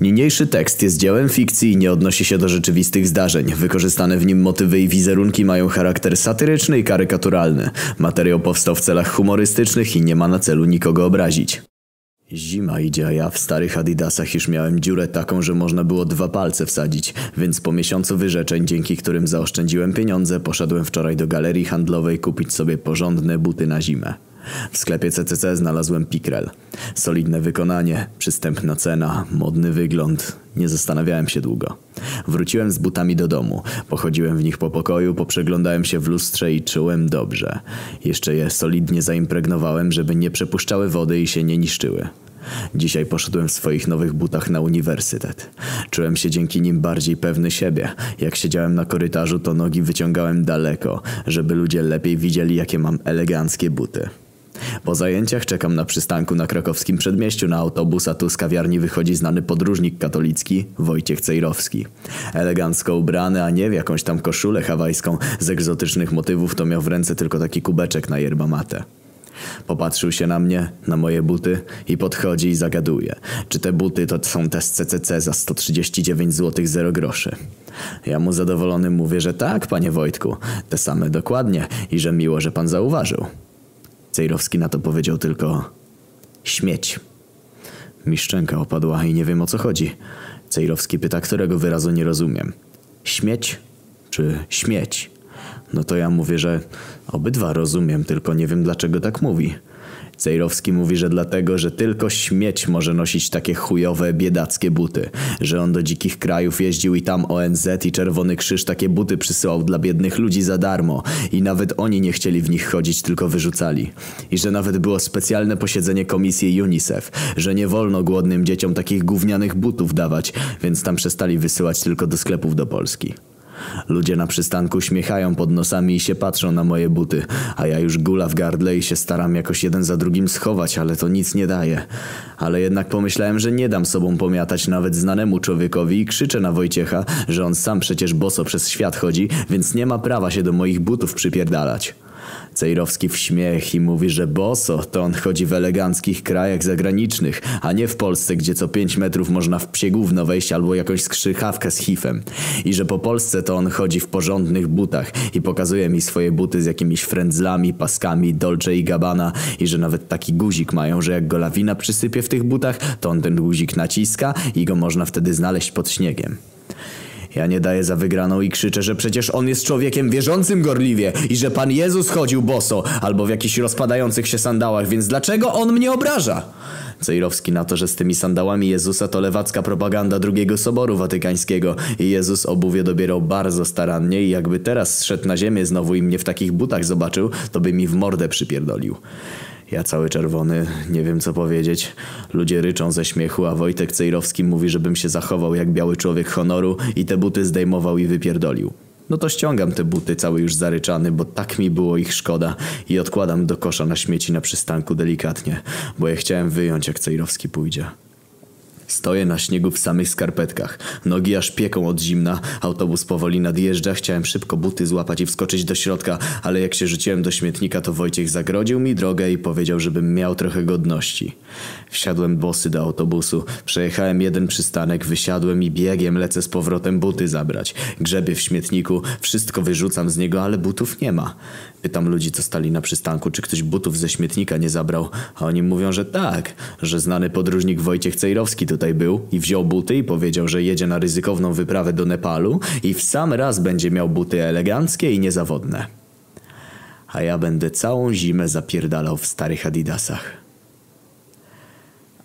Niniejszy tekst jest dziełem fikcji i nie odnosi się do rzeczywistych zdarzeń. Wykorzystane w nim motywy i wizerunki mają charakter satyryczny i karykaturalny. Materiał powstał w celach humorystycznych i nie ma na celu nikogo obrazić. Zima idzie, a ja w starych adidasach już miałem dziurę taką, że można było dwa palce wsadzić, więc po miesiącu wyrzeczeń, dzięki którym zaoszczędziłem pieniądze, poszedłem wczoraj do galerii handlowej kupić sobie porządne buty na zimę. W sklepie CCC znalazłem pikrel. Solidne wykonanie, przystępna cena, modny wygląd. Nie zastanawiałem się długo. Wróciłem z butami do domu. Pochodziłem w nich po pokoju, poprzeglądałem się w lustrze i czułem dobrze. Jeszcze je solidnie zaimpregnowałem, żeby nie przepuszczały wody i się nie niszczyły. Dzisiaj poszedłem w swoich nowych butach na uniwersytet. Czułem się dzięki nim bardziej pewny siebie. Jak siedziałem na korytarzu, to nogi wyciągałem daleko, żeby ludzie lepiej widzieli, jakie mam eleganckie buty. Po zajęciach czekam na przystanku na krakowskim przedmieściu na autobus, a tu z kawiarni wychodzi znany podróżnik katolicki Wojciech Cejrowski. Elegancko ubrany, a nie w jakąś tam koszulę hawajską z egzotycznych motywów, to miał w ręce tylko taki kubeczek na yerba mate. Popatrzył się na mnie, na moje buty i podchodzi i zagaduje. Czy te buty to są te z CCC za 139 zł 0 groszy? Ja mu zadowolony mówię, że tak, panie Wojtku, te same dokładnie i że miło, że pan zauważył. Cejrowski na to powiedział tylko śmieć. Mi szczęka opadła i nie wiem o co chodzi. Cejrowski pyta, którego wyrazu nie rozumiem. Śmieć czy śmieć? No to ja mówię, że obydwa rozumiem, tylko nie wiem dlaczego tak mówi. Cejrowski mówi, że dlatego, że tylko śmieć może nosić takie chujowe, biedackie buty. Że on do dzikich krajów jeździł i tam ONZ i Czerwony Krzyż takie buty przysyłał dla biednych ludzi za darmo. I nawet oni nie chcieli w nich chodzić, tylko wyrzucali. I że nawet było specjalne posiedzenie komisji UNICEF, że nie wolno głodnym dzieciom takich gównianych butów dawać, więc tam przestali wysyłać tylko do sklepów do Polski. Ludzie na przystanku śmiechają pod nosami i się patrzą na moje buty, a ja już gula w gardle i się staram jakoś jeden za drugim schować, ale to nic nie daje. Ale jednak pomyślałem, że nie dam sobą pomiatać nawet znanemu człowiekowi i krzyczę na Wojciecha, że on sam przecież boso przez świat chodzi, więc nie ma prawa się do moich butów przypierdalać. Cejrowski w śmiech i mówi, że boso to on chodzi w eleganckich krajach zagranicznych, a nie w Polsce, gdzie co pięć metrów można w psie gówno wejść albo jakąś skrzychawkę z hifem. I że po Polsce to on chodzi w porządnych butach i pokazuje mi swoje buty z jakimiś frędzlami, paskami, Dolce i Gabbana i że nawet taki guzik mają, że jak go lawina przysypie w tych butach, to on ten guzik naciska i go można wtedy znaleźć pod śniegiem. Ja nie daję za wygraną i krzyczę, że przecież on jest człowiekiem wierzącym gorliwie i że Pan Jezus chodził boso albo w jakichś rozpadających się sandałach, więc dlaczego on mnie obraża? Cejrowski na to, że z tymi sandałami Jezusa to lewacka propaganda drugiego Soboru Watykańskiego i Jezus obuwie dobierał bardzo starannie i jakby teraz zszedł na ziemię znowu i mnie w takich butach zobaczył, to by mi w mordę przypierdolił. Ja cały czerwony, nie wiem co powiedzieć. Ludzie ryczą ze śmiechu, a Wojtek Cejrowski mówi, żebym się zachował jak biały człowiek honoru i te buty zdejmował i wypierdolił. No to ściągam te buty cały już zaryczany, bo tak mi było ich szkoda i odkładam do kosza na śmieci na przystanku delikatnie, bo je chciałem wyjąć jak Cejrowski pójdzie. Stoję na śniegu w samych skarpetkach. Nogi aż pieką od zimna. Autobus powoli nadjeżdża. Chciałem szybko buty złapać i wskoczyć do środka, ale jak się rzuciłem do śmietnika, to Wojciech zagrodził mi drogę i powiedział, żebym miał trochę godności. Wsiadłem bosy do autobusu. Przejechałem jeden przystanek, wysiadłem i biegiem lecę z powrotem buty zabrać. Grzebię w śmietniku, wszystko wyrzucam z niego, ale butów nie ma. Pytam ludzi, co stali na przystanku, czy ktoś butów ze śmietnika nie zabrał, a oni mówią, że tak, że znany podróżnik Wojciech Cejrowski tutaj był i wziął buty i powiedział, że jedzie na ryzykowną wyprawę do Nepalu i w sam raz będzie miał buty eleganckie i niezawodne. A ja będę całą zimę zapierdalał w starych adidasach.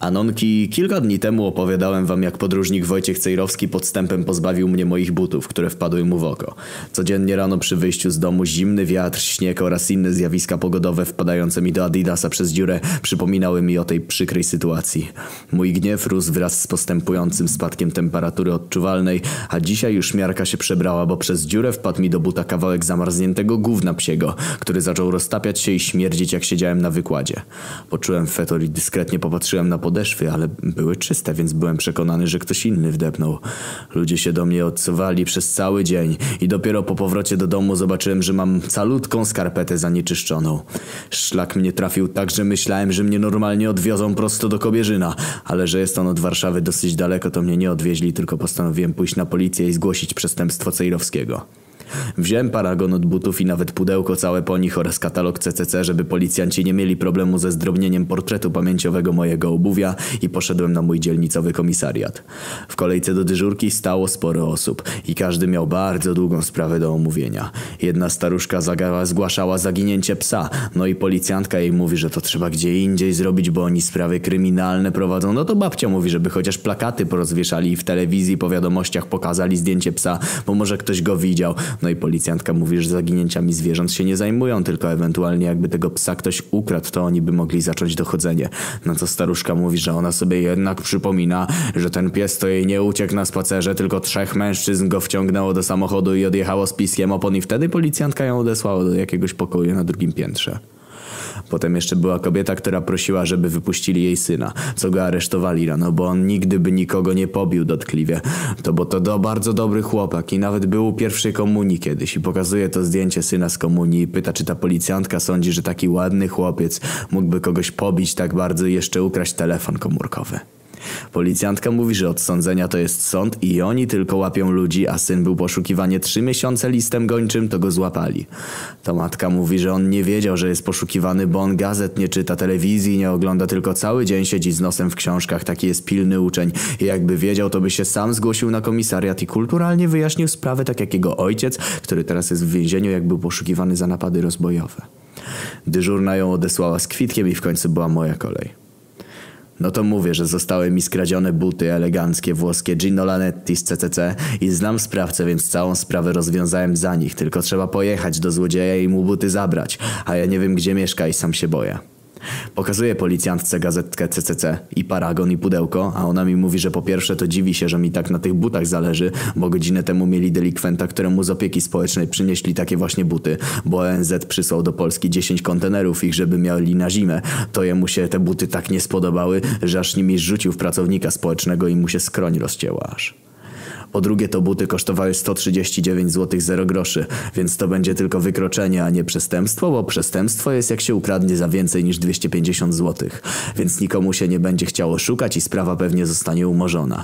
Anonki, kilka dni temu opowiadałem wam, jak podróżnik Wojciech Cejrowski podstępem pozbawił mnie moich butów, które wpadły mu w oko. Codziennie rano przy wyjściu z domu zimny wiatr, śnieg oraz inne zjawiska pogodowe wpadające mi do Adidasa przez dziurę przypominały mi o tej przykrej sytuacji. Mój gniew rósł wraz z postępującym spadkiem temperatury odczuwalnej, a dzisiaj już miarka się przebrała, bo przez dziurę wpadł mi do buta kawałek zamarzniętego gówna psiego, który zaczął roztapiać się i śmierdzić jak siedziałem na wykładzie. Poczułem fetor i dyskretnie popatrzyłem na podróżnika podeszwy, ale były czyste, więc byłem przekonany, że ktoś inny wdepnął. Ludzie się do mnie odsuwali przez cały dzień i dopiero po powrocie do domu zobaczyłem, że mam calutką skarpetę zanieczyszczoną. Szlak mnie trafił tak, że myślałem, że mnie normalnie odwiozą prosto do Kobierzyna, ale że jest on od Warszawy dosyć daleko, to mnie nie odwieźli, tylko postanowiłem pójść na policję i zgłosić przestępstwo Cejrowskiego. Wziąłem paragon od butów i nawet pudełko całe po nich oraz katalog CCC, żeby policjanci nie mieli problemu ze zdrobnieniem portretu pamięciowego mojego obuwia i poszedłem na mój dzielnicowy komisariat. W kolejce do dyżurki stało sporo osób i każdy miał bardzo długą sprawę do omówienia. Jedna staruszka zgłaszała zaginięcie psa, no i policjantka jej mówi, że to trzeba gdzie indziej zrobić, bo oni sprawy kryminalne prowadzą. No to babcia mówi, żeby chociaż plakaty porozwieszali i w telewizji po wiadomościach pokazali zdjęcie psa, bo może ktoś go widział. No i policjantka mówi, że zaginięciami zwierząt się nie zajmują, tylko ewentualnie jakby tego psa ktoś ukradł, to oni by mogli zacząć dochodzenie. No to staruszka mówi, że ona sobie jednak przypomina, że ten pies to jej nie uciekł na spacerze, tylko trzech mężczyzn go wciągnęło do samochodu i odjechało z piskiem opon i wtedy policjantka ją odesłała do jakiegoś pokoju na drugim piętrze. Potem jeszcze była kobieta, która prosiła, żeby wypuścili jej syna, co go aresztowali rano, bo on nigdy by nikogo nie pobił dotkliwie. To bo to do bardzo dobry chłopak i nawet był u pierwszej komunii kiedyś i pokazuje to zdjęcie syna z komunii i pyta, czy ta policjantka sądzi, że taki ładny chłopiec mógłby kogoś pobić tak bardzo i jeszcze ukraść telefon komórkowy. Policjantka mówi, że od sądzenia to jest sąd i oni tylko łapią ludzi, a syn był poszukiwany trzy miesiące listem gończym, to go złapali. To matka mówi, że on nie wiedział, że jest poszukiwany, bo on gazet nie czyta, telewizji nie ogląda, tylko cały dzień siedzi z nosem w książkach, taki jest pilny uczeń. I jakby wiedział, to by się sam zgłosił na komisariat i kulturalnie wyjaśnił sprawę, tak jak jego ojciec, który teraz jest w więzieniu, jak był poszukiwany za napady rozbojowe. Dyżurna ją odesłała z kwitkiem i w końcu była moja kolej. No to mówię, że zostały mi skradzione buty eleganckie włoskie Gino Lanetti z CCC i znam sprawcę, więc całą sprawę rozwiązałem za nich. Tylko trzeba pojechać do złodzieja i mu buty zabrać, a ja nie wiem gdzie mieszka i sam się boję. Pokazuję policjantce gazetkę CCC i paragon i pudełko, a ona mi mówi, że po pierwsze to dziwi się, że mi tak na tych butach zależy, bo godzinę temu mieli delikwenta, któremu z opieki społecznej przynieśli takie właśnie buty, bo ONZ przysłał do Polski 10 kontenerów ich, żeby mieli na zimę. To jemu się te buty tak nie spodobały, że aż nimi rzucił w pracownika społecznego i mu się skroń rozcięła aż. Po drugie to buty kosztowały 139 zł 0 groszy, więc to będzie tylko wykroczenie, a nie przestępstwo, bo przestępstwo jest jak się ukradnie za więcej niż 250 zł. Więc nikomu się nie będzie chciało szukać i sprawa pewnie zostanie umorzona.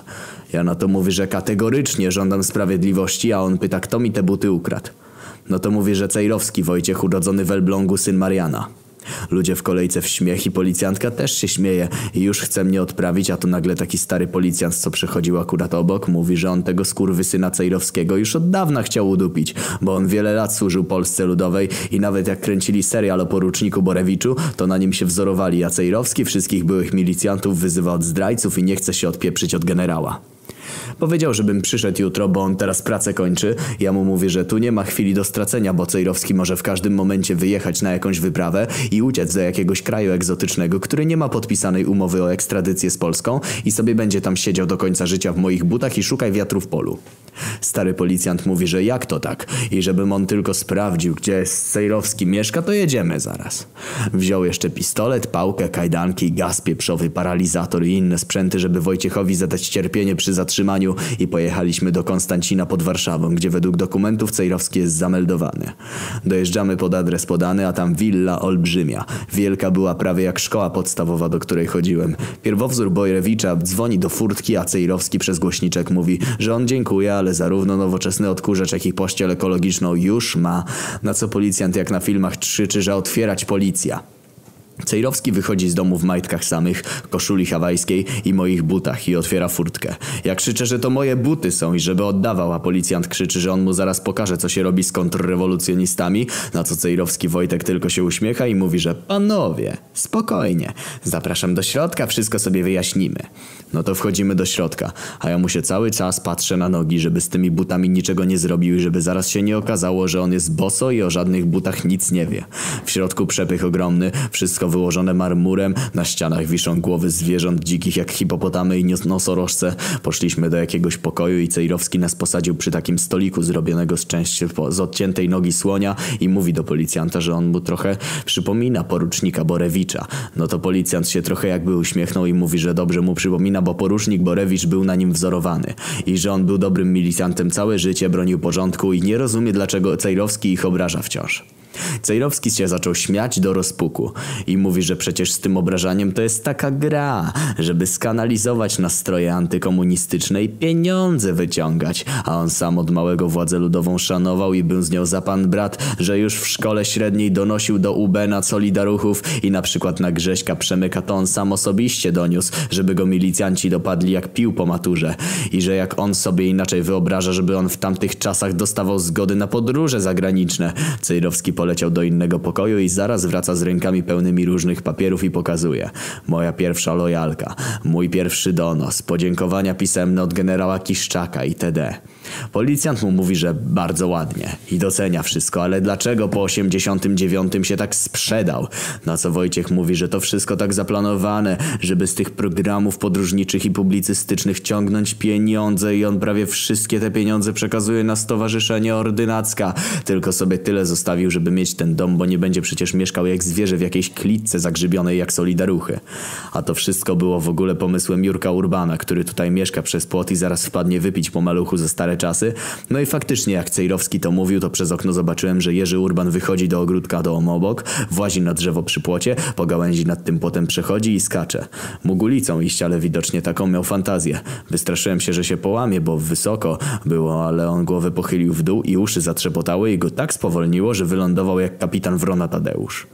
Ja na to mówię, że kategorycznie żądam sprawiedliwości, a on pyta kto mi te buty ukradł. No to mówię, że Cejrowski Wojciech urodzony w Elblągu syn Mariana. Ludzie w kolejce w śmiech i policjantka też się śmieje i już chce mnie odprawić, a tu nagle taki stary policjant, co przychodził akurat obok, mówi, że on tego skurwysyna Cejrowskiego już od dawna chciał udupić, bo on wiele lat służył Polsce Ludowej i nawet jak kręcili serial o poruczniku Borewiczu, to na nim się wzorowali, a Cejrowski wszystkich byłych milicjantów wyzywa od zdrajców i nie chce się odpieprzyć od generała. Powiedział, żebym przyszedł jutro, bo on teraz pracę kończy. Ja mu mówię, że tu nie ma chwili do stracenia, bo Cejrowski może w każdym momencie wyjechać na jakąś wyprawę i uciec do jakiegoś kraju egzotycznego, który nie ma podpisanej umowy o ekstradycję z Polską i sobie będzie tam siedział do końca życia w moich butach i szukaj wiatru w polu. Stary policjant mówi, że jak to tak? I żebym on tylko sprawdził, gdzie Sejrowski mieszka, to jedziemy zaraz. Wziął jeszcze pistolet, pałkę, kajdanki, gaz pieprzowy, paralizator i inne sprzęty, żeby Wojciechowi zadać cierpienie przy zatrzymaniu i pojechaliśmy do Konstancina pod Warszawą, gdzie według dokumentów Cejrowski jest zameldowany. Dojeżdżamy pod adres podany, a tam willa olbrzymia. Wielka była prawie jak szkoła podstawowa, do której chodziłem. Pierwowzór Bojrewicza dzwoni do furtki, a Cejrowski przez głośniczek mówi, że on dziękuje, ale zarówno nowoczesny odkurzacz, jak i pościel ekologiczną już ma, na co policjant jak na filmach krzyczy, że otwierać policja. Cejrowski wychodzi z domu w majtkach samych, koszuli hawajskiej i moich butach i otwiera furtkę. Ja krzyczę, że to moje buty są i żeby oddawał, a policjant krzyczy, że on mu zaraz pokaże, co się robi z kontrrewolucjonistami, na co Cejrowski Wojtek tylko się uśmiecha i mówi, że panowie, spokojnie, zapraszam do środka, wszystko sobie wyjaśnimy. No to wchodzimy do środka, a ja mu się cały czas patrzę na nogi, żeby z tymi butami niczego nie zrobił i żeby zaraz się nie okazało, że on jest boso i o żadnych butach nic nie wie. W środku przepych ogromny, wszystko wyłożone marmurem, na ścianach wiszą głowy zwierząt dzikich jak hipopotamy i nosorożce. Poszliśmy do jakiegoś pokoju i Cejrowski nas posadził przy takim stoliku zrobionego z części z odciętej nogi słonia i mówi do policjanta, że on mu trochę przypomina porucznika Borewicza. No to policjant się trochę jakby uśmiechnął i mówi, że dobrze mu przypomina, bo porucznik Borewicz był na nim wzorowany i że on był dobrym militantem całe życie, bronił porządku i nie rozumie dlaczego Cejrowski ich obraża wciąż. Cejrowski się zaczął śmiać do rozpuku i mówi, że przecież z tym obrażaniem to jest taka gra, żeby skanalizować nastroje antykomunistyczne i pieniądze wyciągać, a on sam od małego władzę ludową szanował i był z nią za pan brat, że już w szkole średniej donosił do UB na Solidaruchów i na przykład na Grześka Przemyka to on sam osobiście doniósł, żeby go milicjanci dopadli jak pił po maturze i że jak on sobie inaczej wyobraża, żeby on w tamtych czasach dostawał zgody na podróże zagraniczne. Cejrowski poleciał do innego pokoju i zaraz wraca z rękami pełnymi różnych papierów i pokazuje. Moja pierwsza lojalka, mój pierwszy donos, podziękowania pisemne od generała Kiszczaka itd. Policjant mu mówi, że bardzo ładnie i docenia wszystko, ale dlaczego po 89 się tak sprzedał? Na co Wojciech mówi, że to wszystko tak zaplanowane, żeby z tych programów podróżniczych i publicystycznych ciągnąć pieniądze i on prawie wszystkie te pieniądze przekazuje na Stowarzyszenie Ordynacka. Tylko sobie tyle zostawił, żeby mieć ten dom, bo nie będzie przecież mieszkał jak zwierzę w jakiejś klitce zagrzybionej jak solidaruchy. A to wszystko było w ogóle pomysłem Jurka Urbana, który tutaj mieszka przez płot i zaraz wpadnie wypić po maluchu ze stare czasy. No i faktycznie jak Cejrowski to mówił, to przez okno zobaczyłem, że Jerzy Urban wychodzi do ogródka do obok, włazi na drzewo przy płocie, po gałęzi nad tym płotem przechodzi i skacze. Mógł iść, ale widocznie taką miał fantazję. Wystraszyłem się, że się połamie, bo wysoko było, ale on głowę pochylił w dół i uszy zatrzepotały i go tak spowolniło, że wylądował jak kapitan Wrona Tadeusz.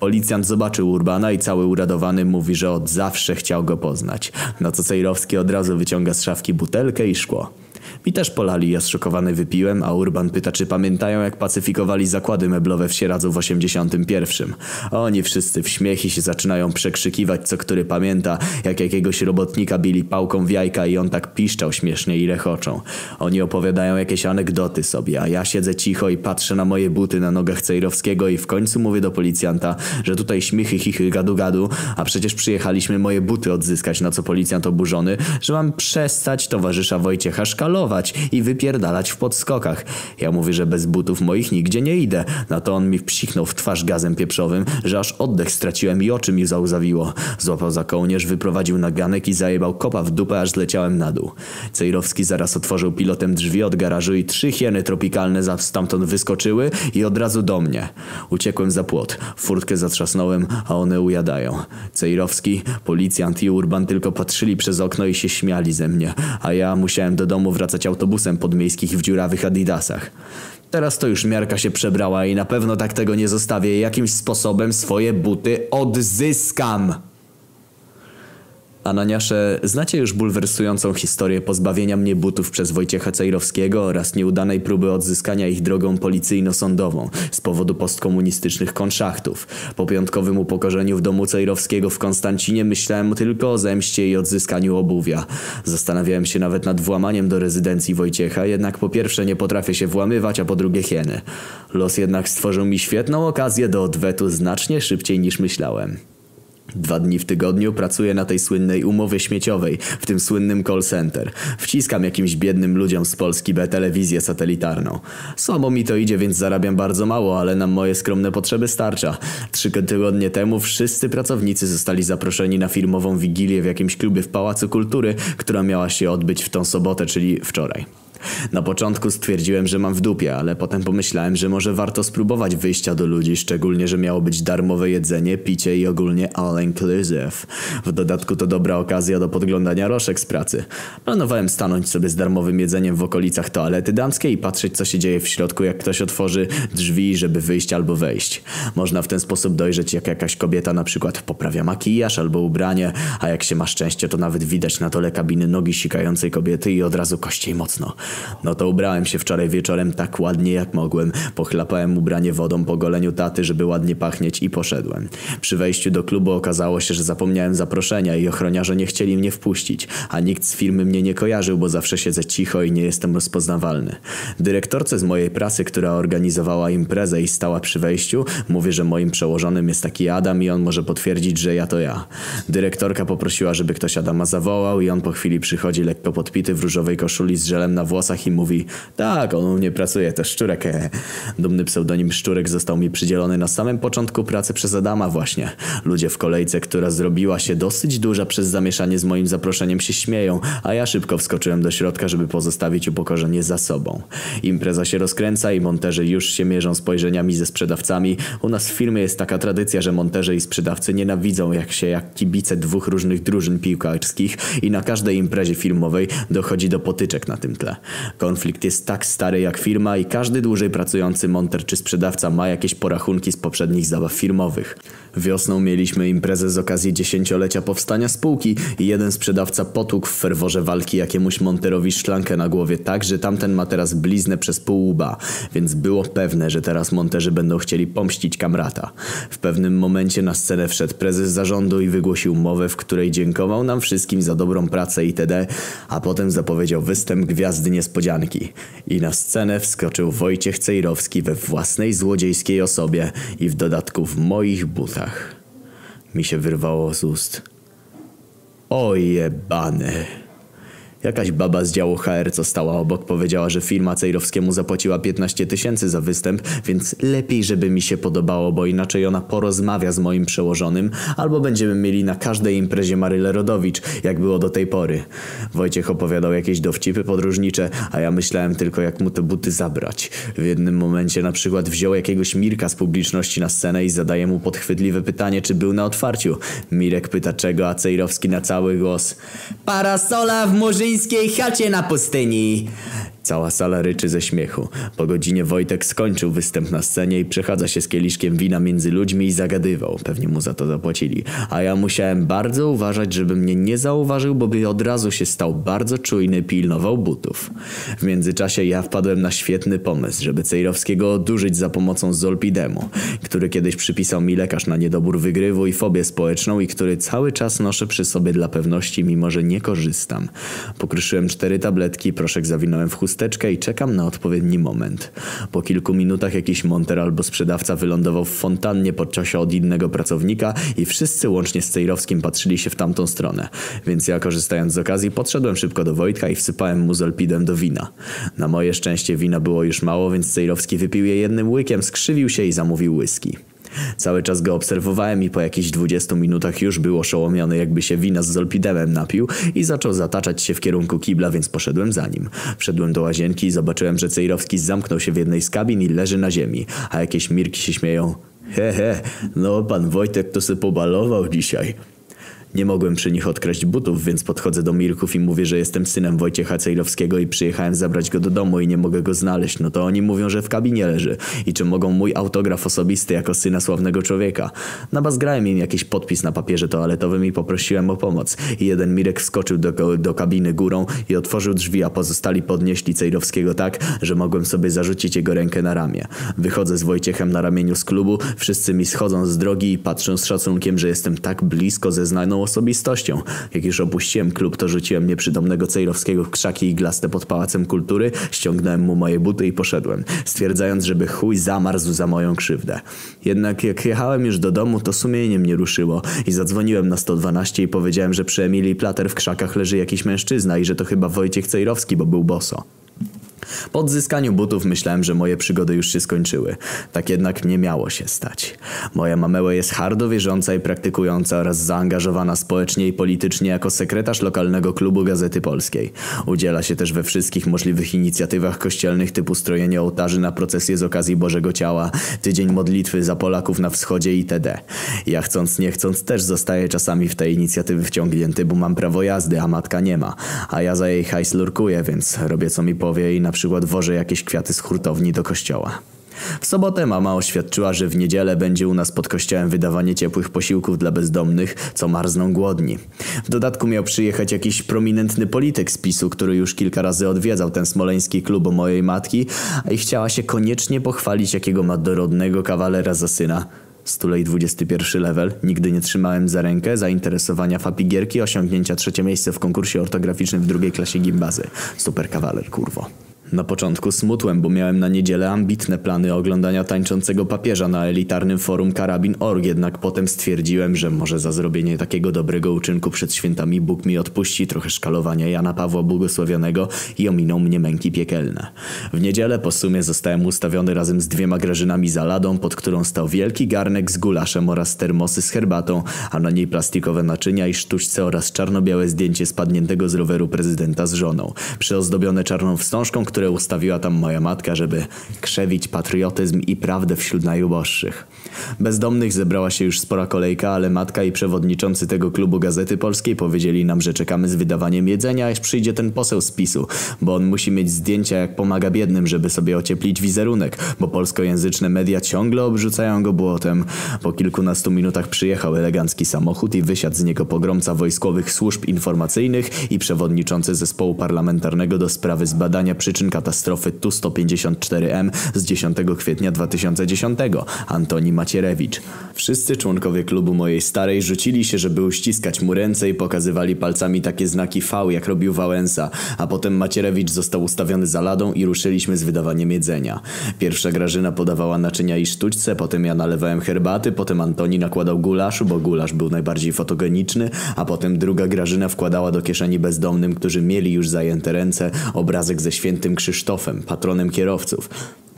Policjant zobaczył Urbana i cały uradowany mówi, że od zawsze chciał go poznać. Na co Cejrowski od razu wyciąga z szafki butelkę i szkło. Mi też polali, ja zszokowany wypiłem, a Urban pyta, czy pamiętają jak pacyfikowali zakłady meblowe w Sieradzu w 81. Oni wszyscy w śmiech i się zaczynają przekrzykiwać, co który pamięta, jak jakiegoś robotnika bili pałką w jajka i on tak piszczał śmiesznie i rechoczą. Oni opowiadają jakieś anegdoty sobie, a ja siedzę cicho i patrzę na moje buty na nogach Cejrowskiego i w końcu mówię do policjanta, że tutaj śmichy, chichy, gadu gadu, a przecież przyjechaliśmy moje buty odzyskać, na co policjant oburzony, że mam przestać towarzysza Wojciecha i wypierdalać w podskokach. Ja mówię, że bez butów moich nigdzie nie idę. Na to on mi psichnął w twarz gazem pieprzowym, że aż oddech straciłem i oczy mi załzawiło. Złapał za kołnierz, wyprowadził na ganek i zajebał kopa w dupę, aż zleciałem na dół. Cejrowski zaraz otworzył pilotem drzwi od garażu i trzy hieny tropikalne stamtąd wyskoczyły i od razu do mnie. Uciekłem za płot. Furtkę zatrzasnąłem, a one ujadają. Cejrowski, policjant i Urban tylko patrzyli przez okno i się śmiali ze mnie, a ja musiałem do domu wracać autobusem podmiejskich w dziurawych adidasach. Teraz to już miarka się przebrała i na pewno tak tego nie zostawię. Jakimś sposobem swoje buty odzyskam. Ananiasze, znacie już bulwersującą historię pozbawienia mnie butów przez Wojciecha Cejrowskiego oraz nieudanej próby odzyskania ich drogą policyjno-sądową z powodu postkomunistycznych konszachtów. Po piątkowym upokorzeniu w domu Cejrowskiego w Konstancinie myślałem tylko o zemście i odzyskaniu obuwia. Zastanawiałem się nawet nad włamaniem do rezydencji Wojciecha, jednak po pierwsze nie potrafię się włamywać, a po drugie hieny. Los jednak stworzył mi świetną okazję do odwetu znacznie szybciej niż myślałem. Dwa dni w tygodniu pracuję na tej słynnej umowie śmieciowej, w tym słynnym call center. Wciskam jakimś biednym ludziom z Polski B telewizję satelitarną. Słabo mi to idzie, więc zarabiam bardzo mało, ale na moje skromne potrzeby starcza. Trzy tygodnie temu wszyscy pracownicy zostali zaproszeni na firmową wigilię w jakimś klubie w Pałacu Kultury, która miała się odbyć w tą sobotę, czyli wczoraj. Na początku stwierdziłem, że mam w dupie, ale potem pomyślałem, że może warto spróbować wyjścia do ludzi, szczególnie, że miało być darmowe jedzenie, picie i ogólnie all inclusive. W dodatku to dobra okazja do podglądania roszek z pracy. Planowałem stanąć sobie z darmowym jedzeniem w okolicach toalety damskiej i patrzeć co się dzieje w środku, jak ktoś otworzy drzwi, żeby wyjść albo wejść. Można w ten sposób dojrzeć, jak jakaś kobieta na przykład poprawia makijaż albo ubranie, a jak się ma szczęście, to nawet widać na dole kabiny nogi sikającej kobiety i od razu kościej mocno. No to ubrałem się wczoraj wieczorem tak ładnie jak mogłem. Pochlapałem ubranie wodą po goleniu taty, żeby ładnie pachnieć i poszedłem. Przy wejściu do klubu okazało się, że zapomniałem zaproszenia i ochroniarze nie chcieli mnie wpuścić, a nikt z firmy mnie nie kojarzył, bo zawsze siedzę cicho i nie jestem rozpoznawalny. Dyrektorce z mojej pracy, która organizowała imprezę i stała przy wejściu, mówi, że moim przełożonym jest taki Adam i on może potwierdzić, że ja to ja. Dyrektorka poprosiła, żeby ktoś Adama zawołał i on po chwili przychodzi lekko podpity w różowej koszuli z żelem na włosach i mówi Tak, on u mnie pracuje, to Szczurek. he. Dumny pseudonim Szczurek został mi przydzielony na samym początku pracy przez Adama właśnie. Ludzie w kolejce, która zrobiła się dosyć duża przez zamieszanie z moim zaproszeniem się śmieją, a ja szybko wskoczyłem do środka, żeby pozostawić upokorzenie za sobą. Impreza się rozkręca i monterzy już się mierzą spojrzeniami ze sprzedawcami. U nas w firmie jest taka tradycja, że monterzy i sprzedawcy nienawidzą jak się jak kibice dwóch różnych drużyn piłkarskich i na każdej imprezie filmowej dochodzi do potyczek na tym tle. Konflikt jest tak stary jak firma i każdy dłużej pracujący monter czy sprzedawca ma jakieś porachunki z poprzednich zabaw filmowych. Wiosną mieliśmy imprezę z okazji dziesięciolecia powstania spółki i jeden sprzedawca potłukł w ferworze walki jakiemuś monterowi szklankę na głowie tak, że tamten ma teraz bliznę przez pół łba, więc było pewne, że teraz monterzy będą chcieli pomścić kamrata. W pewnym momencie na scenę wszedł prezes zarządu i wygłosił mowę, w której dziękował nam wszystkim za dobrą pracę itd., a potem zapowiedział występ Gwiazdy Niespodzianki. I na scenę wskoczył Wojciech Cejrowski we własnej złodziejskiej osobie i w dodatku w moich butach. Mi się wyrwało z ust. Ojebany. Jakaś baba z działu HR, co stała obok, powiedziała, że firma Cejrowskiemu zapłaciła 15 tysięcy za występ, więc lepiej, żeby mi się podobało, bo inaczej ona porozmawia z moim przełożonym, albo będziemy mieli na każdej imprezie Marylę Rodowicz, jak było do tej pory. Wojciech opowiadał jakieś dowcipy podróżnicze, a ja myślałem tylko, jak mu te buty zabrać. W jednym momencie na przykład wziął jakiegoś Mirka z publiczności na scenę i zadaje mu podchwytliwe pytanie, czy był na otwarciu. Mirek pyta czego, a Cejrowski na cały głos. Parasola w murzyńskiej chacie na pustyni. Cała sala ryczy ze śmiechu. Po godzinie Wojtek skończył występ na scenie i przechadza się z kieliszkiem wina między ludźmi i zagadywał. Pewnie mu za to zapłacili. A ja musiałem bardzo uważać, żeby mnie nie zauważył, bo by od razu się stał bardzo czujny, pilnował butów. W międzyczasie ja wpadłem na świetny pomysł, żeby Cejrowskiego odurzyć za pomocą Zolpidemu, który kiedyś przypisał mi lekarz na niedobór wygrywu i fobię społeczną i który cały czas noszę przy sobie dla pewności, mimo że nie korzystam. Pokruszyłem cztery tabletki, proszek zawinąłem w chusteczkę i czekam na odpowiedni moment. Po kilku minutach jakiś monter albo sprzedawca wylądował w fontannie pod ciosie od innego pracownika i wszyscy łącznie z Cejrowskim patrzyli się w tamtą stronę. Więc ja korzystając z okazji podszedłem szybko do Wojtka i wsypałem mu zolpidem do wina. Na moje szczęście wina było już mało, więc Cejrowski wypił je jednym łykiem, skrzywił się i zamówił whisky. Cały czas go obserwowałem i po jakichś 20 minutach już był oszołomiony, jakby się wina z zolpidemem napił i zaczął zataczać się w kierunku kibla, więc poszedłem za nim. Wszedłem do łazienki i zobaczyłem, że Cejrowski zamknął się w jednej z kabin i leży na ziemi, a jakieś mirki się śmieją. He he, no pan Wojtek to se pobalował dzisiaj. Nie mogłem przy nich odkraść butów, więc podchodzę do Mirków i mówię, że jestem synem Wojciecha Cejrowskiego i przyjechałem zabrać go do domu i nie mogę go znaleźć. No to oni mówią, że w kabinie leży i czy mogą mój autograf osobisty jako syna sławnego człowieka. Nabazgrałem im jakiś podpis na papierze toaletowym i poprosiłem o pomoc. I jeden Mirek wskoczył do, do kabiny górą i otworzył drzwi, a pozostali podnieśli Cejrowskiego tak, że mogłem sobie zarzucić jego rękę na ramię. Wychodzę z Wojciechem na ramieniu z klubu, wszyscy mi schodzą z drogi i patrzą z szacunkiem, że jestem tak blisko ze znaną osobistością. Jak już opuściłem klub, to rzuciłem nieprzytomnego Cejrowskiego w krzaki iglaste pod Pałacem Kultury, ściągnąłem mu moje buty i poszedłem, stwierdzając, żeby chuj zamarzł za moją krzywdę. Jednak jak jechałem już do domu, to sumienie mnie ruszyło i zadzwoniłem na 112 i powiedziałem, że przy Emilii Plater w krzakach leży jakiś mężczyzna i że to chyba Wojciech Cejrowski, bo był boso. Po odzyskaniu butów myślałem, że moje przygody już się skończyły. Tak jednak nie miało się stać. Moja mameła jest hardo wierząca i praktykująca oraz zaangażowana społecznie i politycznie jako sekretarz lokalnego klubu Gazety Polskiej. Udziela się też we wszystkich możliwych inicjatywach kościelnych typu strojenie ołtarzy na procesję z okazji Bożego Ciała, tydzień modlitwy za Polaków na wschodzie itd. Ja chcąc nie chcąc też zostaję czasami w te inicjatywy wciągnięty, bo mam prawo jazdy, a matka nie ma. A ja za jej hajs lurkuję, więc robię co mi powie i na przykład wożę jakieś kwiaty z hurtowni do kościoła. W sobotę mama oświadczyła, że w niedzielę będzie u nas pod kościołem wydawanie ciepłych posiłków dla bezdomnych, co marzną głodni. W dodatku miał przyjechać jakiś prominentny polityk z PiSu, który już kilka razy odwiedzał ten smoleński klub o mojej matki, i chciała się koniecznie pochwalić, jakiego ma dorodnego kawalera za syna. Stulej 21 level. Nigdy nie trzymałem za rękę zainteresowania fapigierki osiągnięcia trzecie miejsce w konkursie ortograficznym w drugiej klasie gimbazy. Super kawaler, kurwo. Na początku smutłem, bo miałem na niedzielę ambitne plany oglądania tańczącego papieża na elitarnym forum karabin.org, jednak potem stwierdziłem, że może za zrobienie takiego dobrego uczynku przed świętami Bóg mi odpuści trochę szkalowania Jana Pawła Błogosławionego i ominą mnie męki piekielne. W niedzielę po sumie zostałem ustawiony razem z dwiema grażynami za ladą, pod którą stał wielki garnek z gulaszem oraz termosy z herbatą, a na niej plastikowe naczynia i sztućce oraz czarno-białe zdjęcie spadniętego z roweru prezydenta z żoną, przyozdobione czarną wstążką, która które ustawiła tam moja matka, żeby krzewić patriotyzm i prawdę wśród najuboższych. Bezdomnych zebrała się już spora kolejka, ale matka i przewodniczący tego klubu Gazety Polskiej powiedzieli nam, że czekamy z wydawaniem jedzenia, aż przyjdzie ten poseł z PiSu, bo on musi mieć zdjęcia jak pomaga biednym, żeby sobie ocieplić wizerunek, bo polskojęzyczne media ciągle obrzucają go błotem. Po kilkunastu minutach przyjechał elegancki samochód i wysiadł z niego pogromca wojskowych służb informacyjnych i przewodniczący zespołu parlamentarnego do sprawy zbadania przyczyn katastrofy Tu-154M z 10 kwietnia 2010, Antoni Macierewicz. Wszyscy członkowie klubu mojej starej rzucili się, żeby uściskać mu ręce i pokazywali palcami takie znaki V, jak robił Wałęsa, a potem Macierewicz został ustawiony za ladą i ruszyliśmy z wydawaniem jedzenia. Pierwsza Grażyna podawała naczynia i sztućce, potem ja nalewałem herbaty, potem Antoni nakładał gulaszu, bo gulasz był najbardziej fotogeniczny, a potem druga Grażyna wkładała do kieszeni bezdomnym, którzy mieli już zajęte ręce, obrazek ze świętym Krzysztofem, patronem kierowców.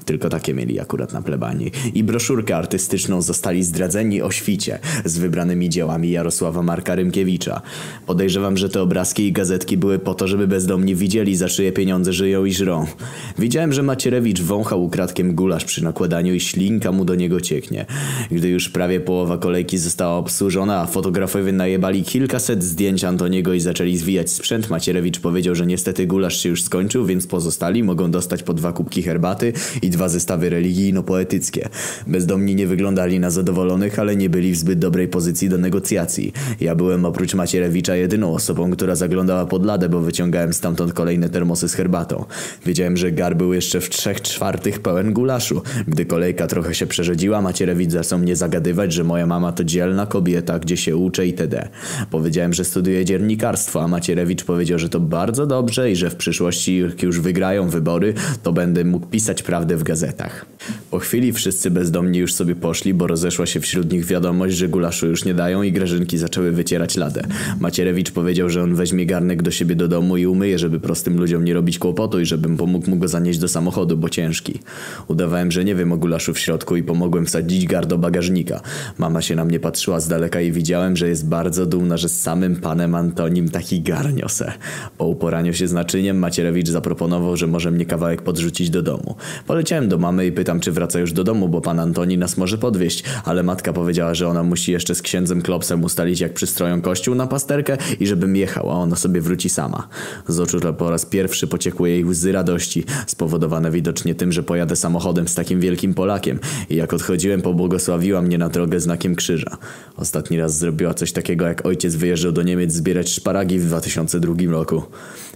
Tylko takie mieli akurat na plebanii. I broszurkę artystyczną zostali zdradzeni o świcie z wybranymi dziełami Jarosława Marka Rymkiewicza. Podejrzewam, że te obrazki i gazetki były po to, żeby bezdomni widzieli, za czyje pieniądze żyją i żrą. Widziałem, że Macierewicz wąchał ukradkiem gulasz przy nakładaniu i ślinka mu do niego cieknie. Gdy już prawie połowa kolejki została obsłużona, a fotografowie najebali kilkaset zdjęć Antoniego i zaczęli zwijać sprzęt, Macierewicz powiedział, że niestety gulasz się już skończył, więc pozostali mogą dostać po dwa kubki herbaty i dwa zestawy religijno-poetyckie. Bezdomni nie wyglądali na zadowolonych, ale nie byli w zbyt dobrej pozycji do negocjacji. Ja byłem oprócz Macierewicza jedyną osobą, która zaglądała pod ladę, bo wyciągałem stamtąd kolejne termosy z herbatą. Wiedziałem, że gar był jeszcze w trzech czwartych pełen gulaszu. Gdy kolejka trochę się przerzedziła, Macierewicz zaczął mnie zagadywać, że moja mama to dzielna kobieta, gdzie się uczy itd. Powiedziałem, że studiuję dziennikarstwo, a Macierewicz powiedział, że to bardzo dobrze i że w przyszłości, jak już wygrają wybory, to będę mógł pisać prawdę w gazetach. Po chwili wszyscy bezdomni już sobie poszli, bo rozeszła się wśród nich wiadomość, że gulaszu już nie dają i grażynki zaczęły wycierać ladę. Macierewicz powiedział, że on weźmie garnek do siebie do domu i umyje, żeby prostym ludziom nie robić kłopotu i żebym pomógł mu go zanieść do samochodu, bo ciężki. Udawałem, że nie wiem o gulaszu w środku i pomogłem wsadzić gar do bagażnika. Mama się na mnie patrzyła z daleka i widziałem, że jest bardzo dumna, że z samym panem Antonim taki gar niosę. Po uporaniu się z naczyniem Macierewicz zaproponował, że może mnie kawałek podrzucić do domu. Poleciałem do mamy i pytam, czy wraca już do domu, bo pan Antoni nas może podwieźć, ale matka powiedziała, że ona musi jeszcze z księdzem Klopsem ustalić, jak przystroją kościół na pasterkę i żebym jechał, a ona sobie wróci sama. Z oczu po raz pierwszy pociekły jej łzy radości, spowodowane widocznie tym, że pojadę samochodem z takim wielkim Polakiem i jak odchodziłem, pobłogosławiła mnie na drogę znakiem krzyża. Ostatni raz zrobiła coś takiego, jak ojciec wyjeżdżał do Niemiec zbierać szparagi w 2002 roku.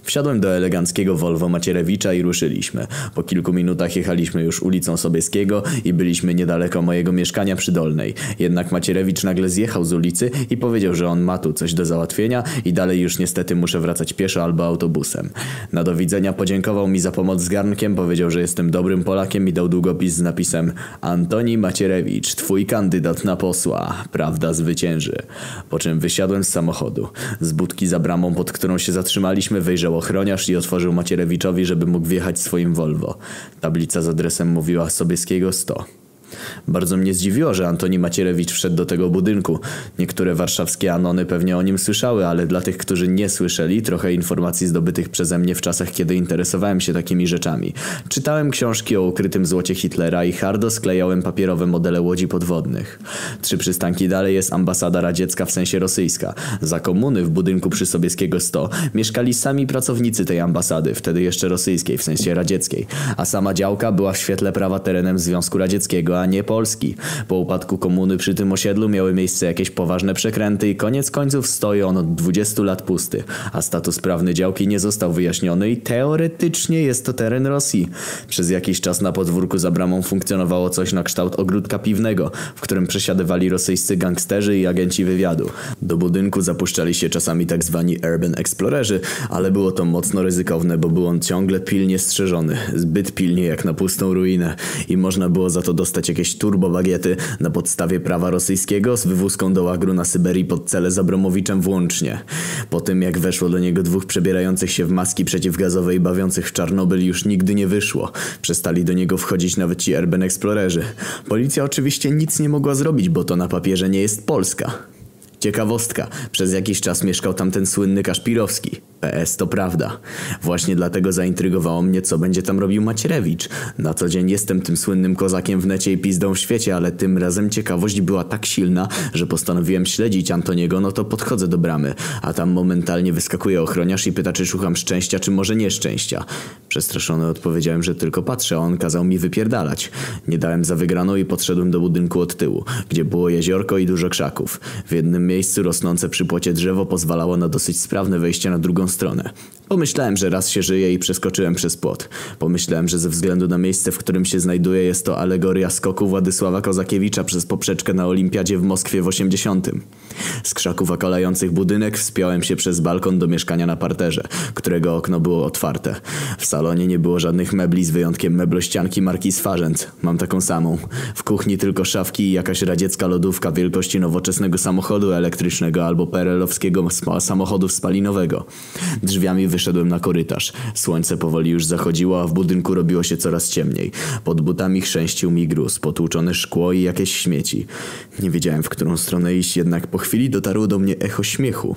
Wsiadłem do eleganckiego Volvo Macierewicza i ruszyliśmy. Po kilku minutach jechaliśmy już ulicą Sobieskiego i byliśmy niedaleko mojego mieszkania przy Dolnej. Jednak Macierewicz nagle zjechał z ulicy i powiedział, że on ma tu coś do załatwienia i dalej już niestety muszę wracać pieszo albo autobusem. Na do widzenia podziękował mi za pomoc z garnkiem, powiedział, że jestem dobrym Polakiem i dał długopis z napisem Antoni Macierewicz, twój kandydat na posła. Prawda zwycięży. Po czym wysiadłem z samochodu. Z budki za bramą, pod którą się zatrzymaliśmy, wyjrzał ochroniarz i otworzył Macierewiczowi, żeby mógł wjechać swoim Volvo. Tablica z adresem mówiła Sobieskiego 100. Bardzo mnie zdziwiło, że Antoni Macierewicz wszedł do tego budynku. Niektóre warszawskie anony pewnie o nim słyszały, ale dla tych, którzy nie słyszeli, trochę informacji zdobytych przeze mnie w czasach, kiedy interesowałem się takimi rzeczami. Czytałem książki o ukrytym złocie Hitlera i hardo sklejałem papierowe modele łodzi podwodnych. Trzy przystanki dalej jest ambasada radziecka w sensie rosyjska. Za komuny w budynku przy Sobieskiego 100 mieszkali sami pracownicy tej ambasady, wtedy jeszcze rosyjskiej w sensie radzieckiej, a sama działka była w świetle prawa terenem Związku Radzieckiego, a nie Polski. Po upadku komuny przy tym osiedlu miały miejsce jakieś poważne przekręty i koniec końców stoi on od 20 lat pusty, a status prawny działki nie został wyjaśniony i teoretycznie jest to teren Rosji. Przez jakiś czas na podwórku za bramą funkcjonowało coś na kształt ogródka piwnego, w którym przesiadywali rosyjscy gangsterzy i agenci wywiadu. Do budynku zapuszczali się czasami tak zwani urban explorerzy, ale było to mocno ryzykowne, bo był on ciągle pilnie strzeżony, zbyt pilnie jak na pustą ruinę i można było za to dostać jakieś turbobagiety na podstawie prawa rosyjskiego z wywózką do łagru na Syberii pod cele z włącznie. Po tym jak weszło do niego dwóch przebierających się w maski przeciwgazowe i bawiących w Czarnobyl już nigdy nie wyszło. Przestali do niego wchodzić nawet ci urban explorerzy. Policja oczywiście nic nie mogła zrobić, bo to na papierze nie jest Polska. Ciekawostka, przez jakiś czas mieszkał tam ten słynny Kaszpirowski. PS to prawda. Właśnie dlatego zaintrygowało mnie, co będzie tam robił Macierewicz. Na co dzień jestem tym słynnym kozakiem w necie i pizdą w świecie, ale tym razem ciekawość była tak silna, że postanowiłem śledzić Antoniego, no to podchodzę do bramy, a tam momentalnie wyskakuje ochroniarz i pyta, czy szukam szczęścia, czy może nieszczęścia. Przestraszony odpowiedziałem, że tylko patrzę, a on kazał mi wypierdalać. Nie dałem za wygraną i podszedłem do budynku od tyłu, gdzie było jeziorko i dużo krzaków. W jednym miejscu rosnące przy płocie drzewo pozwalało na dosyć sprawne wejście na drugą stronę. Pomyślałem, że raz się żyje i przeskoczyłem przez płot. Pomyślałem, że ze względu na miejsce, w którym się znajduję, jest to alegoria skoku Władysława Kozakiewicza przez poprzeczkę na olimpiadzie w Moskwie w 80. Z krzaków okalających budynek wspiąłem się przez balkon do mieszkania na parterze, którego okno było otwarte. W salonie nie było żadnych mebli z wyjątkiem meblościanki marki Swarzędz. Mam taką samą. W kuchni tylko szafki i jakaś radziecka lodówka wielkości nowoczesnego samochodu elektrycznego albo perelowskiego samochodu spalinowego. Drzwiami wyszedłem na korytarz. Słońce powoli już zachodziło, a w budynku robiło się coraz ciemniej. Pod butami chrzęścił mi gruz, potłuczone szkło i jakieś śmieci. Nie wiedziałem, w którą stronę iść, jednak po chwili dotarło do mnie echo śmiechu.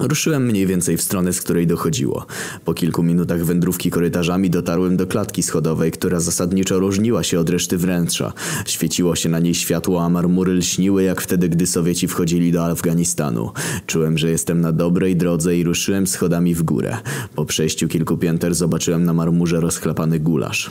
Ruszyłem mniej więcej w stronę, z której dochodziło. Po kilku minutach wędrówki korytarzami dotarłem do klatki schodowej, która zasadniczo różniła się od reszty wnętrza. Świeciło się na niej światło, a marmury lśniły jak wtedy, gdy Sowieci wchodzili do Afganistanu. Czułem, że jestem na dobrej drodze i ruszyłem schodami w górę. Po przejściu kilku pięter zobaczyłem na marmurze rozchlapany gulasz.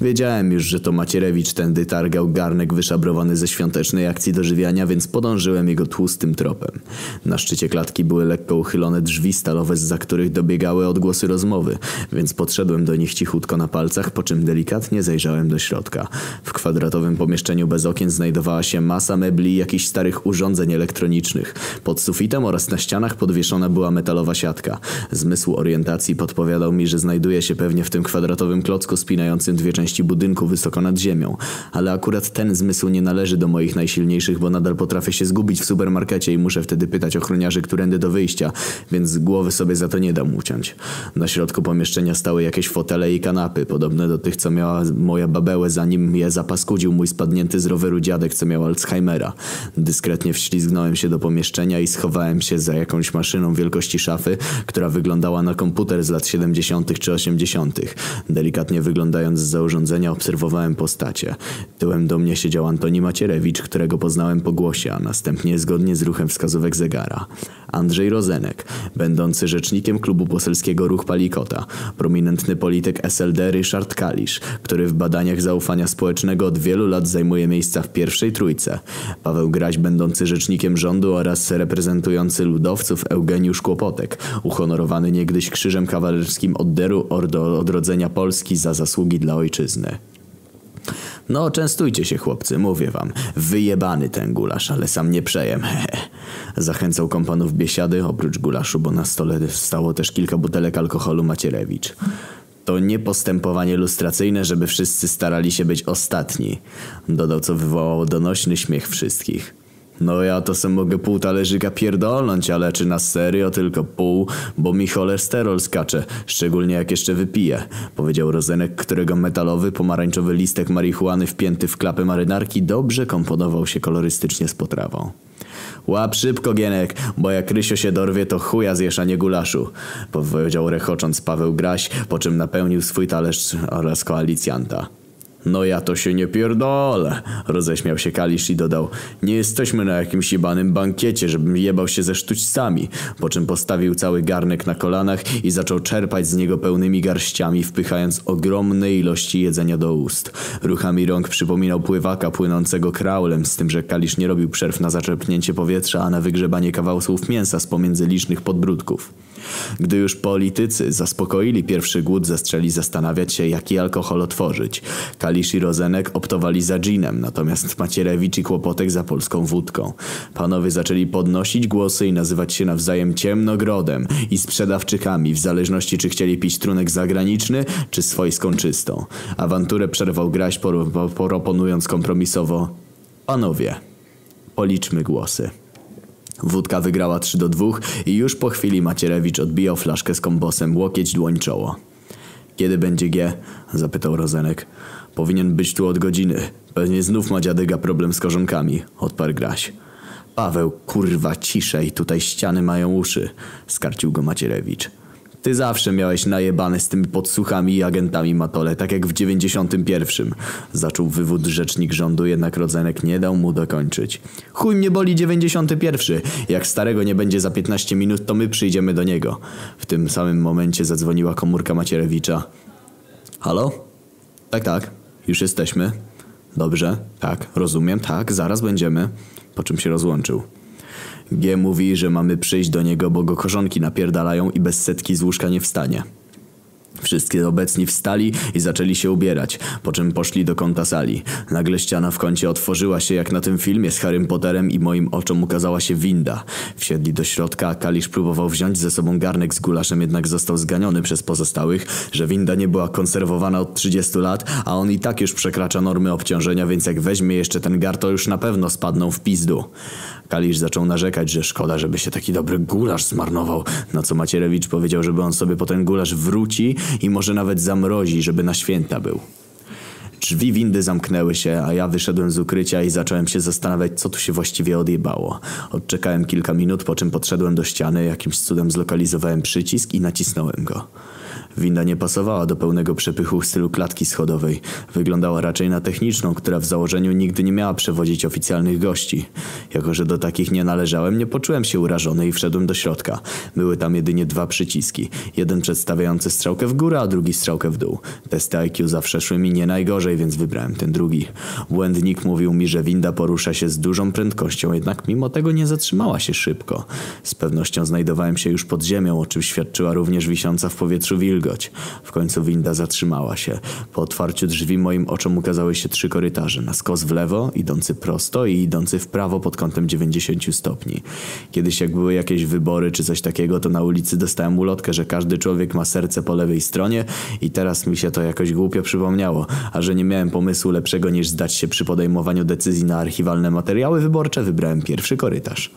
Wiedziałem już, że to Macierewicz tędy targał garnek wyszabrowany ze świątecznej akcji dożywiania, więc podążyłem jego tłustym tropem. Na szczycie klatki były lekko uchylone drzwi stalowe, za których dobiegały odgłosy rozmowy, więc podszedłem do nich cichutko na palcach, po czym delikatnie zajrzałem do środka. W kwadratowym pomieszczeniu bez okien znajdowała się masa mebli i jakichś starych urządzeń elektronicznych. Pod sufitem oraz na ścianach podwieszona była metalowa siatka. Zmysł orientacji podpowiadał mi, że znajduje się pewnie w tym kwadratowym klocku spinającym dwie części budynku wysoko nad ziemią, ale akurat ten zmysł nie należy do moich najsilniejszych, bo nadal potrafię się zgubić w supermarkecie i muszę wtedy pytać ochroniarzy, którędy do wyjścia, więc głowy sobie za to nie dam uciąć. Na środku pomieszczenia stały jakieś fotele i kanapy, podobne do tych, co miała moja babełę, zanim je zapaskudził mój spadnięty z roweru dziadek, co miał Alzheimera. Dyskretnie wślizgnąłem się do pomieszczenia i schowałem się za jakąś maszyną wielkości szafy, która wyglądała na komputer z lat 70. czy 80. Delikatnie wyglądając z urządzenia obserwowałem postacie. Tyłem do mnie siedział Antoni Macierewicz, którego poznałem po głosie, a następnie zgodnie z ruchem wskazówek zegara. Andrzej Rozenek, będący rzecznikiem klubu poselskiego Ruch Palikota, prominentny polityk SLD Ryszard Kalisz, który w badaniach zaufania społecznego od wielu lat zajmuje miejsca w pierwszej trójce, Paweł Graś, będący rzecznikiem rządu oraz reprezentujący ludowców Eugeniusz Kłopotek, uhonorowany niegdyś krzyżem kawalerskim Odderu Ordo Odrodzenia Polski za zasługi dla ojczyzny. No, częstujcie się, chłopcy, mówię wam. Wyjebany ten gulasz, ale sam nie przejem. Zachęcał kompanów biesiady, oprócz gulaszu, bo na stole stało też kilka butelek alkoholu Macierewicz. To nie postępowanie lustracyjne, żeby wszyscy starali się być ostatni. Dodał, co wywołało donośny śmiech wszystkich. No ja to sobie mogę pół talerzyka pierdolnąć, ale czy na serio tylko pół, bo mi cholesterol skacze, szczególnie jak jeszcze wypiję, powiedział Rozenek, którego metalowy, pomarańczowy listek marihuany wpięty w klapę marynarki dobrze komponował się kolorystycznie z potrawą. Łap szybko, Gienek, bo jak Rysio się dorwie, to chuja zjesz, a nie gulaszu, powiedział rechocząc Paweł Graś, po czym napełnił swój talerz oraz koalicjanta. No ja to się nie pierdolę, roześmiał się Kalisz i dodał. Nie jesteśmy na jakimś jebanym bankiecie, żebym jebał się ze sztućcami. Po czym postawił cały garnek na kolanach i zaczął czerpać z niego pełnymi garściami Wpychając ogromne ilości jedzenia do ust. Ruchami rąk przypominał pływaka płynącego kraulem Z tym, że Kalisz nie robił przerw na zaczerpnięcie powietrza, a na wygrzebanie kawałków mięsa z pomiędzy licznych podbródków. Gdy już politycy zaspokoili pierwszy głód, zastrzeli zastanawiać się, jaki alkohol otworzyć. Kalisz i Rozenek optowali za ginem, natomiast Macierewicz i Kłopotek za polską wódką. Panowie zaczęli podnosić głosy i nazywać się nawzajem ciemnogrodem i sprzedawczykami, w zależności czy chcieli pić trunek zagraniczny, czy swojską czystą. Awanturę przerwał Graś, proponując kompromisowo Panowie, policzmy głosy. Wódka wygrała 3 do 2 i już po chwili Macierewicz odbijał flaszkę z kombosem łokieć dłoń czoło. Kiedy będzie G? zapytał Rozenek. Powinien być tu od godziny. Pewnie znów ma dziadyga problem z korzonkami, odparł Graś. Paweł, kurwa, ciszej, tutaj ściany mają uszy, skarcił go Macierewicz. Ty zawsze miałeś najebane z tymi podsłuchami i agentami Matole, tak jak w 91. Zaczął wywód rzecznik rządu, jednak Rodzenek nie dał mu dokończyć. Chuj mnie boli 91. Jak starego nie będzie za 15 minut, to my przyjdziemy do niego. W tym samym momencie zadzwoniła komórka Macierewicza. Halo? Tak, tak. Już jesteśmy. Dobrze. Tak, rozumiem. Tak, zaraz będziemy. Po czym się rozłączył. G mówi, że mamy przyjść do niego, bo go korzonki napierdalają i bez setki z łóżka nie wstanie. Wszyscy obecni wstali i zaczęli się ubierać, po czym poszli do kąta sali. Nagle ściana w kącie otworzyła się jak na tym filmie z Harrym Potterem i moim oczom ukazała się winda. Wsiedli do środka, a Kalisz próbował wziąć ze sobą garnek z gulaszem, jednak został zganiony przez pozostałych, że winda nie była konserwowana od 30 lat, a on i tak już przekracza normy obciążenia, więc jak weźmie jeszcze ten gar, to już na pewno spadną w pizdu. Kalisz zaczął narzekać, że szkoda, żeby się taki dobry gulasz zmarnował, na co Macierewicz powiedział, żeby on sobie po ten gulasz wróci i może nawet zamrozi, żeby na święta był. Drzwi windy zamknęły się, a ja wyszedłem z ukrycia i zacząłem się zastanawiać, co tu się właściwie odjebało. Odczekałem kilka minut, po czym podszedłem do ściany, jakimś cudem zlokalizowałem przycisk i nacisnąłem go. Winda nie pasowała do pełnego przepychu stylu klatki schodowej. Wyglądała raczej na techniczną, która w założeniu nigdy nie miała przewodzić oficjalnych gości. Jako, że do takich nie należałem, nie poczułem się urażony i wszedłem do środka. Były tam jedynie dwa przyciski. Jeden przedstawiający strzałkę w górę, a drugi strzałkę w dół. Testy IQ zawsze szły mi nie najgorzej, więc wybrałem ten drugi. Błędnik mówił mi, że winda porusza się z dużą prędkością, jednak mimo tego nie zatrzymała się szybko. Z pewnością znajdowałem się już pod ziemią, o czym świadczyła również wisząca w powietrzu wilgoć wilgoć. W końcu winda zatrzymała się. Po otwarciu drzwi moim oczom ukazały się trzy korytarze. Na skos w lewo, idący prosto i idący w prawo pod kątem 90 stopni. Kiedyś jak były jakieś wybory czy coś takiego, to na ulicy dostałem ulotkę, że każdy człowiek ma serce po lewej stronie i teraz mi się to jakoś głupio przypomniało, a że nie miałem pomysłu lepszego niż zdać się przy podejmowaniu decyzji na archiwalne materiały wyborcze, wybrałem pierwszy korytarz.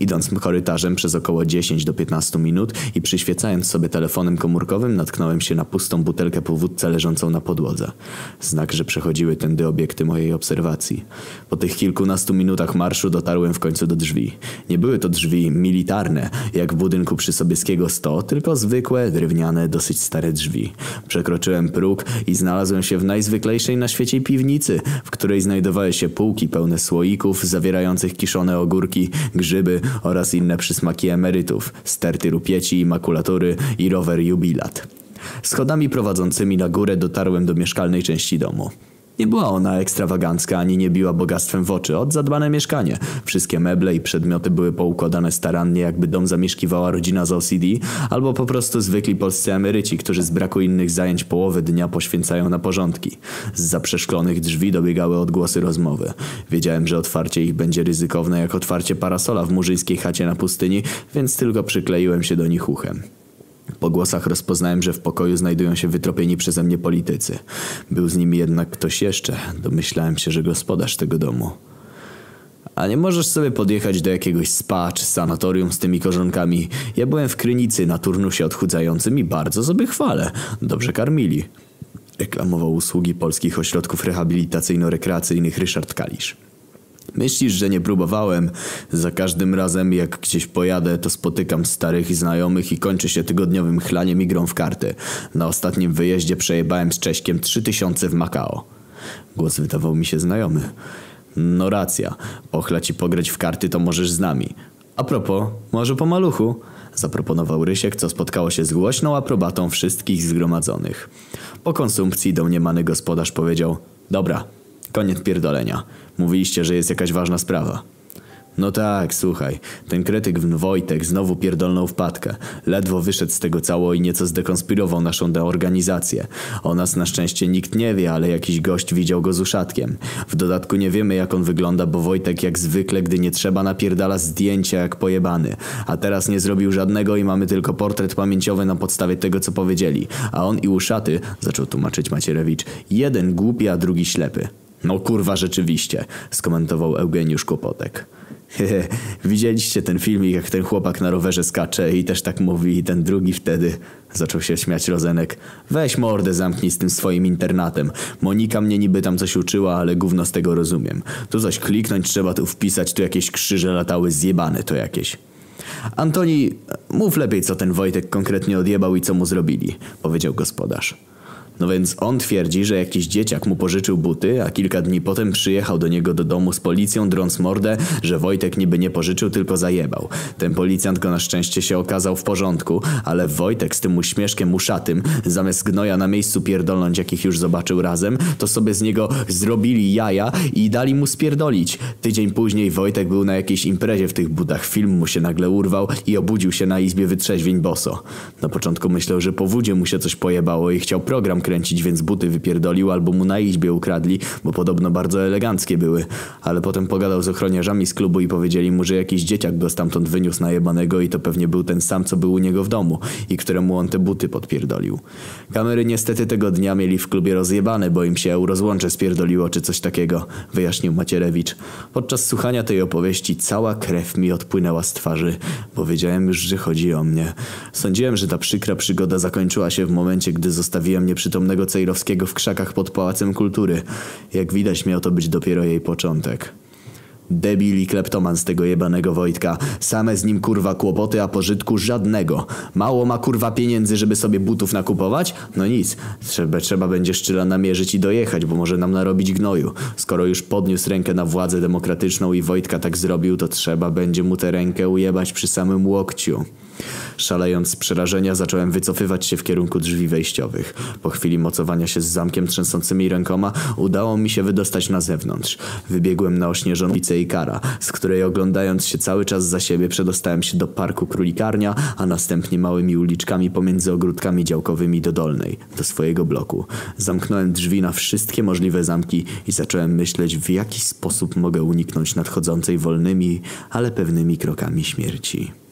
Idąc korytarzem przez około 10 do 15 minut i przyświecając sobie telefonem komórkowym, natknąłem się na pustą butelkę po wódce leżącą na podłodze. Znak, że przechodziły tędy obiekty mojej obserwacji. Po tych kilkunastu minutach marszu dotarłem w końcu do drzwi. Nie były to drzwi militarne, jak w budynku przy Sobieskiego 100, tylko zwykłe, drewniane, dosyć stare drzwi. Przekroczyłem próg i znalazłem się w najzwyklejszej na świecie piwnicy, w której znajdowały się półki pełne słoików zawierających kiszone ogórki, grzyby oraz inne przysmaki emerytów, sterty rupieci, makulatury i rower jubilat. Schodami prowadzącymi na górę dotarłem do mieszkalnej części domu. Nie była ona ekstrawagancka ani nie biła bogactwem w oczy. Od zadbane mieszkanie. Wszystkie meble i przedmioty były poukładane starannie, jakby dom zamieszkiwała rodzina z OCD, albo po prostu zwykli polscy emeryci, którzy z braku innych zajęć połowę dnia poświęcają na porządki. Z zaprzeszklonych drzwi dobiegały odgłosy rozmowy. Wiedziałem, że otwarcie ich będzie ryzykowne jak otwarcie parasola w murzyńskiej chacie na pustyni, więc tylko przykleiłem się do nich uchem. Po głosach rozpoznałem, że w pokoju znajdują się wytropieni przeze mnie politycy. Był z nimi jednak ktoś jeszcze. Domyślałem się, że gospodarz tego domu. A nie możesz sobie podjechać do jakiegoś spa czy sanatorium z tymi korzonkami? Ja byłem w Krynicy na turnusie odchudzającym i bardzo sobie chwalę. Dobrze karmili. Reklamował usługi polskich ośrodków rehabilitacyjno-rekreacyjnych Ryszard Kalisz. Myślisz, że nie próbowałem? Za każdym razem jak gdzieś pojadę, to spotykam starych znajomych i kończy się tygodniowym chlaniem i grą w karty. Na ostatnim wyjeździe przejebałem z Cześkiem trzy tysiące w Makao. Głos wydawał mi się znajomy. No racja, pochla ci pograć w karty to możesz z nami. A propos, może po maluchu? Zaproponował Rysiek, co spotkało się z głośną aprobatą wszystkich zgromadzonych. Po konsumpcji domniemany gospodarz powiedział Dobra, koniec pierdolenia. Mówiliście, że jest jakaś ważna sprawa. No tak, słuchaj, ten kretyk Wojtek znowu pierdolnął wpadkę. Ledwo wyszedł z tego cało i nieco zdekonspirował naszą deorganizację. O nas na szczęście nikt nie wie, ale jakiś gość widział go z uszatkiem. W dodatku nie wiemy jak on wygląda, bo Wojtek jak zwykle, gdy nie trzeba napierdala zdjęcia jak pojebany. A teraz nie zrobił żadnego i mamy tylko portret pamięciowy na podstawie tego co powiedzieli. A on i uszaty, zaczął tłumaczyć Macierewicz, jeden głupi, a drugi ślepy. No kurwa rzeczywiście, skomentował Eugeniusz Kłopotek. Widzieliście ten filmik, jak ten chłopak na rowerze skacze i też tak mówi i ten drugi wtedy. Zaczął się śmiać Rozenek. Weź mordę zamknij z tym swoim internatem. Monika mnie niby tam coś uczyła, ale gówno z tego rozumiem. Tu coś kliknąć trzeba tu wpisać, tu jakieś krzyże latały zjebane to jakieś. Antoni, mów lepiej co ten Wojtek konkretnie odjebał i co mu zrobili, powiedział gospodarz. No więc on twierdzi, że jakiś dzieciak mu pożyczył buty, a kilka dni potem przyjechał do niego do domu z policją, drąc mordę, że Wojtek niby nie pożyczył, tylko zajebał. Ten policjant go na szczęście się okazał w porządku, ale Wojtek z tym uśmieszkiem uszatym, zamiast gnoja na miejscu pierdolnąć, jakich już zobaczył razem, to sobie z niego zrobili jaja i dali mu spierdolić. Tydzień później Wojtek był na jakiejś imprezie w tych butach, film mu się nagle urwał i obudził się na izbie wytrzeźwień boso. Na początku myślał, że po wódzie mu się coś pojebało i chciał program kręcić, więc buty wypierdolił albo mu na izbie ukradli, bo podobno bardzo eleganckie były. Ale potem pogadał z ochroniarzami z klubu i powiedzieli mu, że jakiś dzieciak go stamtąd wyniósł najebanego i to pewnie był ten sam, co był u niego w domu i któremu on te buty podpierdolił. Kamery niestety tego dnia mieli w klubie rozjebane, bo im się eurozłącze spierdoliło czy coś takiego, wyjaśnił Macierewicz. Podczas słuchania tej opowieści cała krew mi odpłynęła z twarzy, bo wiedziałem już, że chodzi o mnie. Sądziłem, że ta przykra przygoda zakończyła się w momencie, gdy zostawiłem mnie przy przytomnego Cejrowskiego w krzakach pod Pałacem Kultury. Jak widać miał to być dopiero jej początek. Debil i kleptoman z tego jebanego Wojtka. Same z nim kurwa kłopoty, a pożytku żadnego. Mało ma kurwa pieniędzy, żeby sobie butów nakupować? No nic. Trzeba, trzeba będzie szczyla namierzyć i dojechać, bo może nam narobić gnoju. Skoro już podniósł rękę na władzę demokratyczną i Wojtka tak zrobił, to trzeba będzie mu tę rękę ujebać przy samym łokciu. Szalejąc z przerażenia zacząłem wycofywać się w kierunku drzwi wejściowych. Po chwili mocowania się z zamkiem trzęsącymi rękoma udało mi się wydostać na zewnątrz. Wybiegłem na ośnieżonicę i kara, z której oglądając się cały czas za siebie przedostałem się do parku królikarnia, a następnie małymi uliczkami pomiędzy ogródkami działkowymi do dolnej, do swojego bloku. Zamknąłem drzwi na wszystkie możliwe zamki i zacząłem myśleć w jaki sposób mogę uniknąć nadchodzącej wolnymi, ale pewnymi krokami śmierci.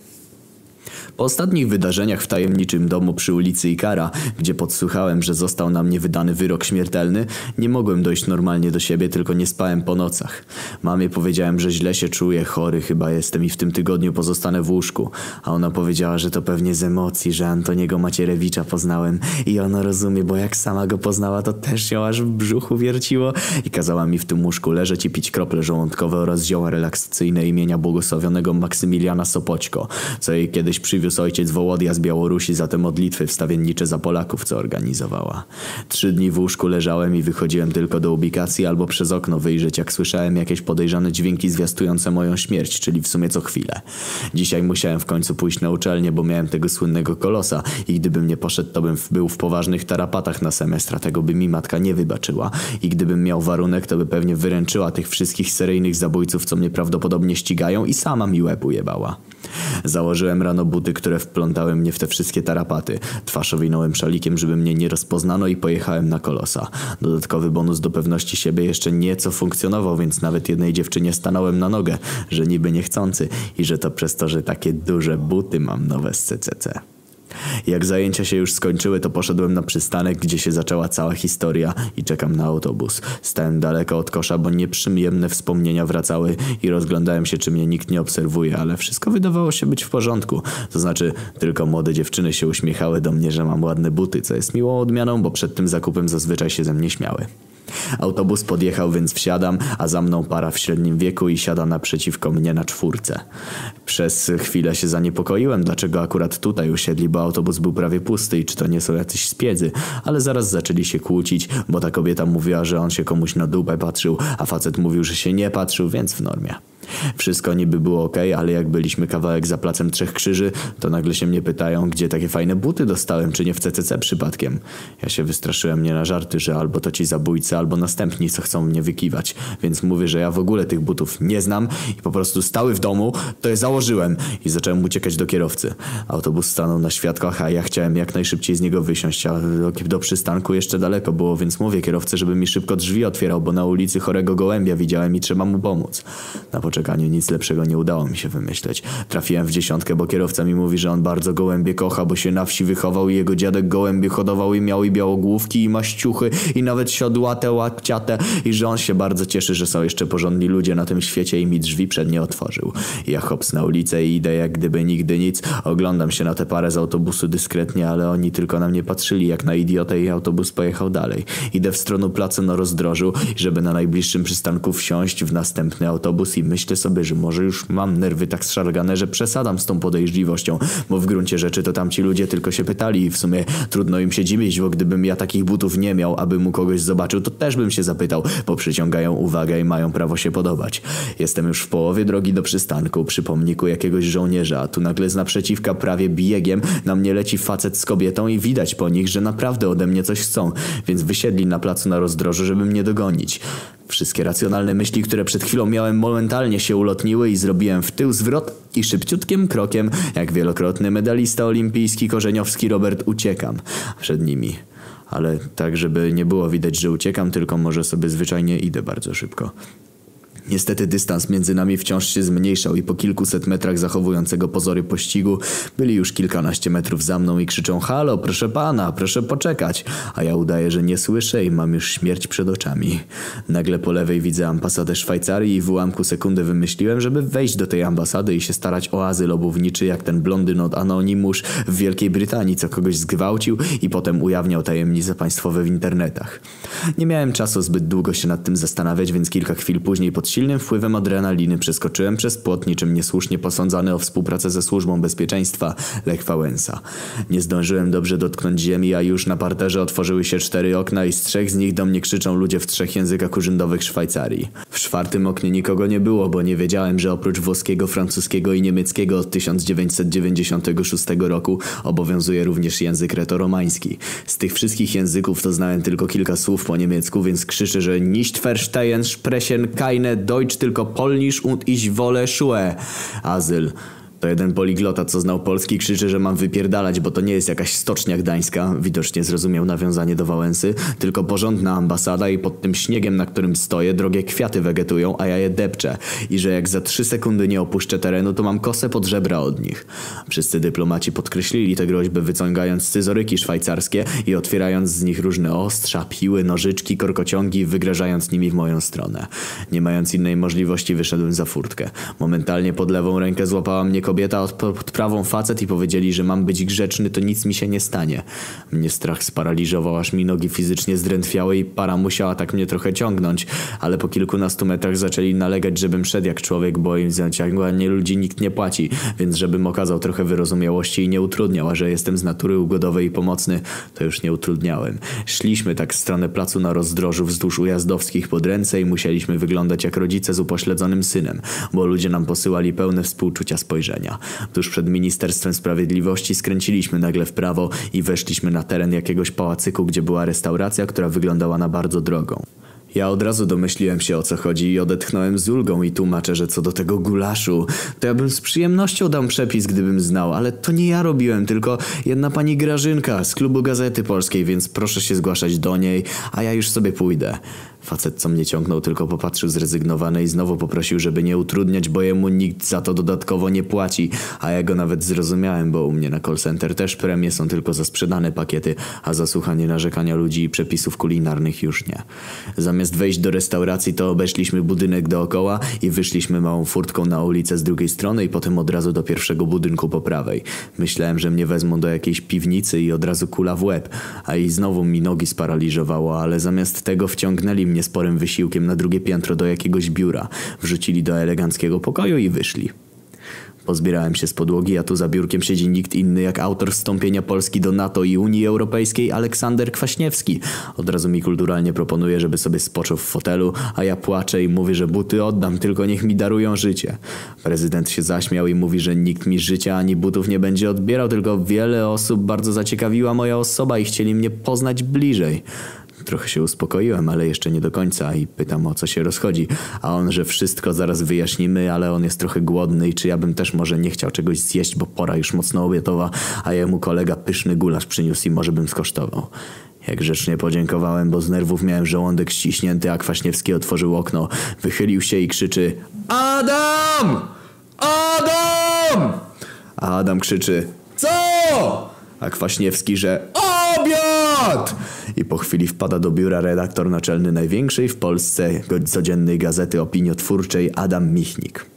Po ostatnich wydarzeniach w tajemniczym domu przy ulicy Ikara, gdzie podsłuchałem, że został na mnie wydany wyrok śmiertelny, nie mogłem dojść normalnie do siebie, tylko nie spałem po nocach. Mamie powiedziałem, że źle się czuję, chory chyba jestem i w tym tygodniu pozostanę w łóżku. A ona powiedziała, że to pewnie z emocji, że Antoniego Macierewicza poznałem i ona rozumie, bo jak sama go poznała, to też ją aż w brzuchu wierciło i kazała mi w tym łóżku leżeć i pić krople żołądkowe oraz zioła relaksacyjne imienia błogosławionego Maksymiliana Sopoćko, co jej kiedyś przywiózł przywiózł ojciec Wołodia z Białorusi za te modlitwy wstawiennicze za Polaków, co organizowała. Trzy dni w łóżku leżałem i wychodziłem tylko do ubikacji albo przez okno wyjrzeć, jak słyszałem jakieś podejrzane dźwięki zwiastujące moją śmierć, czyli w sumie co chwilę. Dzisiaj musiałem w końcu pójść na uczelnię, bo miałem tego słynnego kolosa i gdybym nie poszedł, to bym był w poważnych tarapatach na semestra, tego by mi matka nie wybaczyła. I gdybym miał warunek, to by pewnie wyręczyła tych wszystkich seryjnych zabójców, co mnie prawdopodobnie ścigają i sama mi łeb ujebała. Założyłem rano buty, które wplątały mnie w te wszystkie tarapaty. Twarz owinąłem szalikiem, żeby mnie nie rozpoznano i pojechałem na kolosa. Dodatkowy bonus do pewności siebie jeszcze nieco funkcjonował, więc nawet jednej dziewczynie stanąłem na nogę, że niby niechcący i że to przez to, że takie duże buty mam nowe z CCC. Jak zajęcia się już skończyły, to poszedłem na przystanek, gdzie się zaczęła cała historia i czekam na autobus. Stałem daleko od kosza, bo nieprzyjemne wspomnienia wracały i rozglądałem się, czy mnie nikt nie obserwuje, ale wszystko wydawało się być w porządku. To znaczy, tylko młode dziewczyny się uśmiechały do mnie, że mam ładne buty, co jest miłą odmianą, bo przed tym zakupem zazwyczaj się ze mnie śmiały. Autobus podjechał, więc wsiadam, a za mną para w średnim wieku i siada naprzeciwko mnie na czwórce. Przez chwilę się zaniepokoiłem, dlaczego akurat tutaj usiedli, bo autobus był prawie pusty i czy to nie są jacyś spiedzy, ale zaraz zaczęli się kłócić, bo ta kobieta mówiła, że on się komuś na dupę patrzył, a facet mówił, że się nie patrzył, więc w normie. Wszystko niby było ok, ale jak byliśmy kawałek za placem Trzech Krzyży, to nagle się mnie pytają, gdzie takie fajne buty dostałem, czy nie w CCC przypadkiem. Ja się wystraszyłem nie na żarty, że albo to ci zabójcy, albo następni, co chcą mnie wykiwać. Więc mówię, że ja w ogóle tych butów nie znam i po prostu stały w domu, to je założyłem i zacząłem uciekać do kierowcy. Autobus stanął na światłach, a ja chciałem jak najszybciej z niego wysiąść, a do, do przystanku jeszcze daleko było, więc mówię kierowcy, żeby mi szybko drzwi otwierał, bo na ulicy chorego gołębia widziałem i trzeba mu pomóc. Na poczekaniu nic lepszego nie udało mi się wymyśleć. Trafiłem w dziesiątkę, bo kierowca mi mówi, że on bardzo gołębie kocha, bo się na wsi wychował i jego dziadek gołębie hodował i miał i białogłówki i maściuchy i nawet siodłate łakciate i że on się bardzo cieszy, że są jeszcze porządni ludzie na tym świecie i mi drzwi przednie otworzył. Ja hops na ulicę i idę jak gdyby nigdy nic. Oglądam się na tę parę z autobusu dyskretnie, ale oni tylko na mnie patrzyli jak na idiotę i autobus pojechał dalej. Idę w stronę placu na rozdrożu, żeby na najbliższym przystanku wsiąść w następny autobus i myślę, myślę sobie, że może już mam nerwy tak szargane, że przesadam z tą podejrzliwością, bo w gruncie rzeczy to tamci ludzie tylko się pytali i w sumie trudno im się dziwić, bo gdybym ja takich butów nie miał, aby mu kogoś zobaczył, to też bym się zapytał, bo przyciągają uwagę i mają prawo się podobać. Jestem już w połowie drogi do przystanku, przy pomniku jakiegoś żołnierza, a tu nagle z naprzeciwka prawie biegiem na mnie leci facet z kobietą i widać po nich, że naprawdę ode mnie coś chcą, więc wysiedli na placu na rozdrożu, żeby mnie dogonić. Wszystkie racjonalne myśli, które przed chwilą miałem, momentalnie się ulotniły i zrobiłem w tył zwrot i szybciutkim krokiem, jak wielokrotny medalista olimpijski korzeniowski Robert, uciekam przed nimi. Ale tak, żeby nie było widać, że uciekam, tylko może sobie zwyczajnie idę bardzo szybko. Niestety dystans między nami wciąż się zmniejszał i po kilkuset metrach zachowującego pozory pościgu byli już kilkanaście metrów za mną i krzyczą Halo, proszę pana, proszę poczekać. A ja udaję, że nie słyszę i mam już śmierć przed oczami. Nagle po lewej widzę ambasadę Szwajcarii i w ułamku sekundy wymyśliłem, żeby wejść do tej ambasady i się starać o azyl obówniczy jak ten blondyn od Anonymous w Wielkiej Brytanii, co kogoś zgwałcił i potem ujawniał tajemnice państwowe w internetach. Nie miałem czasu zbyt długo się nad tym zastanawiać, więc kilka chwil później pod silnym wpływem adrenaliny przeskoczyłem przez płot niczym niesłusznie posądzany o współpracę ze służbą bezpieczeństwa Lech Wałęsa. Nie zdążyłem dobrze dotknąć ziemi, a już na parterze otworzyły się cztery okna i z trzech z nich do mnie krzyczą ludzie w trzech językach urzędowych Szwajcarii. W czwartym oknie nikogo nie było, bo nie wiedziałem, że oprócz włoskiego, francuskiego i niemieckiego od 1996 roku obowiązuje również język retoromański. Z tych wszystkich języków to znałem tylko kilka słów po niemiecku, więc krzyczę, że nicht verstehen sprechen keine Deutsch, tylko Polnisch und ich wolle Schuhe. Azyl. To jeden poliglota, co znał polski, krzyczy, że mam wypierdalać, bo to nie jest jakaś stocznia gdańska, widocznie zrozumiał nawiązanie do Wałęsy, tylko porządna ambasada i pod tym śniegiem, na którym stoję, drogie kwiaty wegetują, a ja je depczę. I że jak za trzy sekundy nie opuszczę terenu, to mam kosę pod żebra od nich. Wszyscy dyplomaci podkreślili tę groźbę, wyciągając scyzoryki szwajcarskie i otwierając z nich różne ostrza, piły, nożyczki, korkociągi, wygrażając nimi w moją stronę. Nie mając innej możliwości, wyszedłem za furtkę. Momentalnie pod lewą rękę złapała mnie kobieta, pod prawą facet i powiedzieli, że mam być grzeczny, to nic mi się nie stanie. Mnie strach sparaliżował, aż mi nogi fizycznie zdrętwiały i para musiała tak mnie trochę ciągnąć, ale po kilkunastu metrach zaczęli nalegać, żebym szedł jak człowiek, bo im za ciąganie ludzi nikt nie płaci, więc żebym okazał trochę wyrozumiałości i nie utrudniał, a że jestem z natury ugodowej i pomocny, to już nie utrudniałem. Szliśmy tak w stronę placu na rozdrożu wzdłuż ujazdowskich pod ręce i musieliśmy wyglądać jak rodzice z upośledzonym synem, bo ludzie nam posyłali pełne współczucia spojrzenia. Tuż przed Ministerstwem Sprawiedliwości skręciliśmy nagle w prawo i weszliśmy na teren jakiegoś pałacyku, gdzie była restauracja, która wyglądała na bardzo drogą. Ja od razu domyśliłem się o co chodzi i odetchnąłem z ulgą i tłumaczę, że co do tego gulaszu, to ja bym z przyjemnością dał przepis, gdybym znał, ale to nie ja robiłem, tylko jedna pani Grażynka z klubu Gazety Polskiej, więc proszę się zgłaszać do niej, a ja już sobie pójdę. Facet, co mnie ciągnął, tylko popatrzył zrezygnowany i znowu poprosił, żeby nie utrudniać, bo jemu nikt za to dodatkowo nie płaci. A ja go nawet zrozumiałem, bo u mnie na call center też premie są tylko za sprzedane pakiety, a za słuchanie narzekania ludzi i przepisów kulinarnych już nie. Zamiast wejść do restauracji, to obeszliśmy budynek dookoła i wyszliśmy małą furtką na ulicę z drugiej strony i potem od razu do pierwszego budynku po prawej. Myślałem, że mnie wezmą do jakiejś piwnicy i od razu kula w łeb, a i znowu mi nogi sparaliżowało, ale zamiast tego wciągnęli mnie sporym wysiłkiem na drugie piętro do jakiegoś biura, wrzucili do eleganckiego pokoju i wyszli. Pozbierałem się z podłogi, a tu za biurkiem siedzi nikt inny jak autor wstąpienia Polski do NATO i Unii Europejskiej Aleksander Kwaśniewski. Od razu mi kulturalnie proponuje, żeby sobie spoczął w fotelu, a ja płaczę i mówię, że buty oddam, tylko niech mi darują życie. Prezydent się zaśmiał i mówi, że nikt mi życia ani butów nie będzie odbierał, tylko wiele osób bardzo zaciekawiła moja osoba i chcieli mnie poznać bliżej. Trochę się uspokoiłem, ale jeszcze nie do końca i pytam o co się rozchodzi. A on, że wszystko zaraz wyjaśnimy, ale on jest trochę głodny i czy ja bym też może nie chciał czegoś zjeść, bo pora już mocno obietowa, a jemu kolega pyszny gulasz przyniósł i może bym skosztował. Jak grzecznie podziękowałem, bo z nerwów miałem żołądek ściśnięty, a Kwaśniewski otworzył okno, wychylił się i krzyczy Adam! Adam! A Adam krzyczy Co? A Kwaśniewski, że I po chwili wpada do biura redaktor naczelny największej w Polsce codziennej gazety opiniotwórczej Adam Michnik.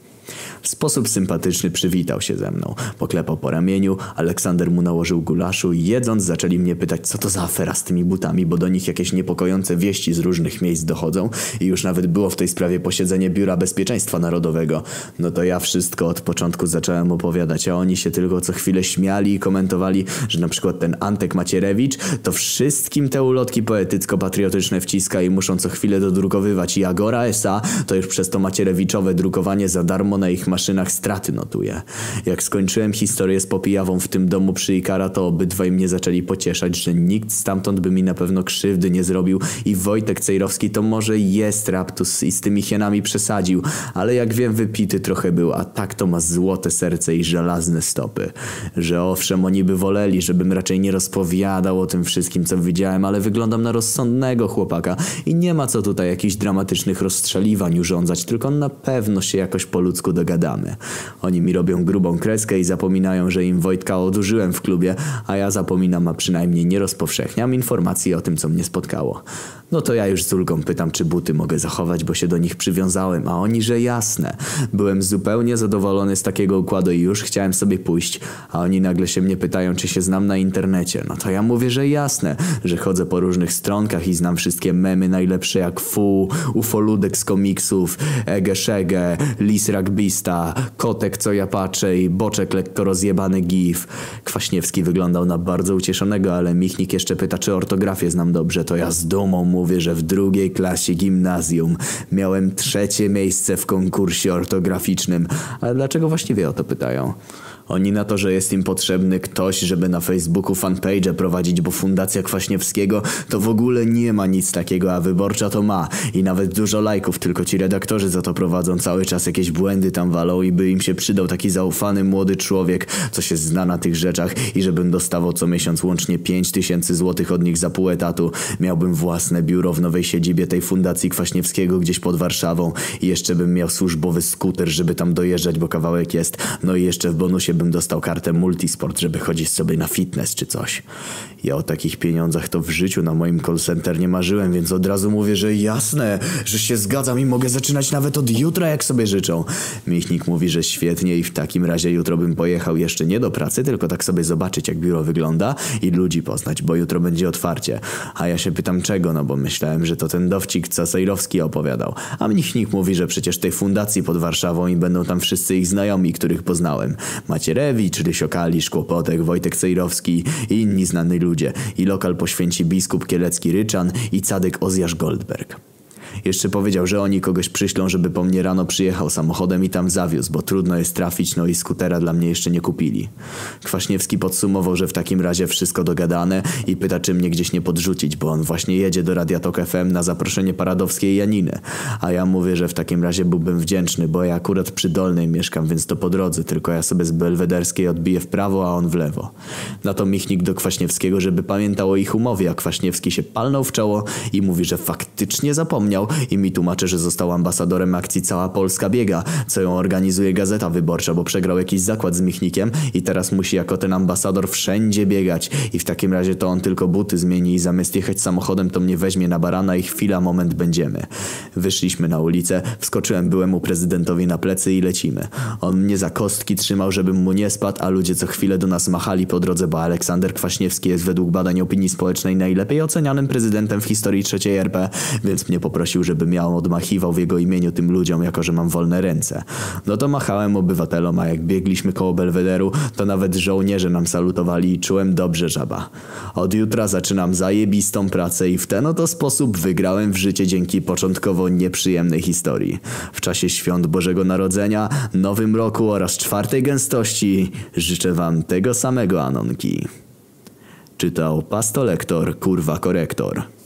W sposób sympatyczny przywitał się ze mną. Poklepał po ramieniu, Aleksander mu nałożył gulaszu i jedząc zaczęli mnie pytać, co to za afera z tymi butami, bo do nich jakieś niepokojące wieści z różnych miejsc dochodzą i już nawet było w tej sprawie posiedzenie Biura Bezpieczeństwa Narodowego. No to ja wszystko od początku zacząłem opowiadać, a oni się tylko co chwilę śmiali i komentowali, że na przykład ten Antek Macierewicz to wszystkim te ulotki poetycko-patriotyczne wciska i muszą co chwilę dodrukowywać i Agora S.A. to już przez to Macierewiczowe drukowanie za darmo na ich maszynach straty notuje. Jak skończyłem historię z popijawą w tym domu przy Ikara, to obydwaj mnie zaczęli pocieszać, że nikt stamtąd by mi na pewno krzywdy nie zrobił i Wojtek Cejrowski to może jest raptus i z tymi hienami przesadził, ale jak wiem wypity trochę był, a tak to ma złote serce i żelazne stopy. Że owszem, oni by woleli, żebym raczej nie rozpowiadał o tym wszystkim, co widziałem, ale wyglądam na rozsądnego chłopaka i nie ma co tutaj jakichś dramatycznych rozstrzeliwań urządzać, tylko na pewno się jakoś po ludzku dogadać dogadamy. Oni mi robią grubą kreskę i zapominają, że im Wojtka odurzyłem w klubie, a ja zapominam, a przynajmniej nie rozpowszechniam informacji o tym, co mnie spotkało. No to ja już z ulgą pytam, czy buty mogę zachować, bo się do nich przywiązałem, a oni, że jasne. Byłem zupełnie zadowolony z takiego układu i już chciałem sobie pójść, a oni nagle się mnie pytają, czy się znam na internecie. No to ja mówię, że jasne, że chodzę po różnych stronkach i znam wszystkie memy najlepsze jak Fu, Ufoludek z komiksów, Ege Szege, Lis Rugbista, Kotek co ja patrzę i Boczek lekko rozjebany gif. Kwaśniewski wyglądał na bardzo ucieszonego, ale Michnik jeszcze pyta, czy ortografię znam dobrze, to ja z dumą mu mówię, że w drugiej klasie gimnazjum miałem trzecie miejsce w konkursie ortograficznym. Ale dlaczego właściwie o to pytają? Oni na to, że jest im potrzebny ktoś, żeby na Facebooku fanpage prowadzić, bo Fundacja Kwaśniewskiego to w ogóle nie ma nic takiego, a Wyborcza to ma. I nawet dużo lajków, tylko ci redaktorzy za to prowadzą cały czas jakieś błędy tam walą i by im się przydał taki zaufany młody człowiek, co się zna na tych rzeczach i żebym dostawał co miesiąc łącznie 5 tysięcy złotych od nich za pół etatu. Miałbym własne biuro w nowej siedzibie tej Fundacji Kwaśniewskiego gdzieś pod Warszawą i jeszcze bym miał służbowy skuter, żeby tam dojeżdżać, bo kawałek jest. No i jeszcze w bonusie bym dostał kartę multisport, żeby chodzić sobie na fitness czy coś. Ja o takich pieniądzach to w życiu na moim call center nie marzyłem, więc od razu mówię, że jasne, że się zgadzam i mogę zaczynać nawet od jutra, jak sobie życzą. Michnik mówi, że świetnie i w takim razie jutro bym pojechał jeszcze nie do pracy, tylko tak sobie zobaczyć, jak biuro wygląda i ludzi poznać, bo jutro będzie otwarcie. A ja się pytam czego, no bo myślałem, że to ten dowcik, co Sejrowski opowiadał. A Michnik mówi, że przecież tej fundacji pod Warszawą i będą tam wszyscy ich znajomi, których poznałem. Macie Macierewicz, Rysio Kalisz, Kłopotek, Wojtek Cejrowski i inni znani ludzie. I lokal poświęci biskup Kielecki Ryczan i Cadek Ozjasz Goldberg. Jeszcze powiedział, że oni kogoś przyślą, żeby po mnie rano przyjechał samochodem i tam zawiózł, bo trudno jest trafić, no i skutera dla mnie jeszcze nie kupili. Kwaśniewski podsumował, że w takim razie wszystko dogadane i pyta, czy mnie gdzieś nie podrzucić, bo on właśnie jedzie do Radiatok FM na zaproszenie Paradowskiej Janiny. A ja mówię, że w takim razie byłbym wdzięczny, bo ja akurat przy Dolnej mieszkam, więc to po drodze, tylko ja sobie z Belwederskiej odbiję w prawo, a on w lewo. Na to Michnik do Kwaśniewskiego, żeby pamiętał o ich umowie, a Kwaśniewski się palnął w czoło i mówi, że faktycznie zapomniał i mi tłumaczy, że został ambasadorem akcji Cała Polska Biega, co ją organizuje Gazeta Wyborcza, bo przegrał jakiś zakład z Michnikiem i teraz musi jako ten ambasador wszędzie biegać i w takim razie to on tylko buty zmieni i zamiast jechać samochodem to mnie weźmie na barana i chwila, moment będziemy. Wyszliśmy na ulicę, wskoczyłem byłemu prezydentowi na plecy i lecimy. On mnie za kostki trzymał, żebym mu nie spadł, a ludzie co chwilę do nas machali po drodze, bo Aleksander Kwaśniewski jest według badań opinii społecznej najlepiej ocenianym prezydentem w historii trzeciej RP, więc mnie poprosił, żebym ja odmachiwał w jego imieniu tym ludziom, jako że mam wolne ręce. No to machałem obywatelom, a jak biegliśmy koło Belwederu, to nawet żołnierze nam salutowali i czułem dobrze żaba. Od jutra zaczynam zajebistą pracę i w ten oto sposób wygrałem w życie dzięki początkowo nieprzyjemnej historii. W czasie świąt Bożego Narodzenia, Nowym Roku oraz czwartej gęstości życzę wam tego samego Anonki. Czytał pastolektor, kurwa korektor.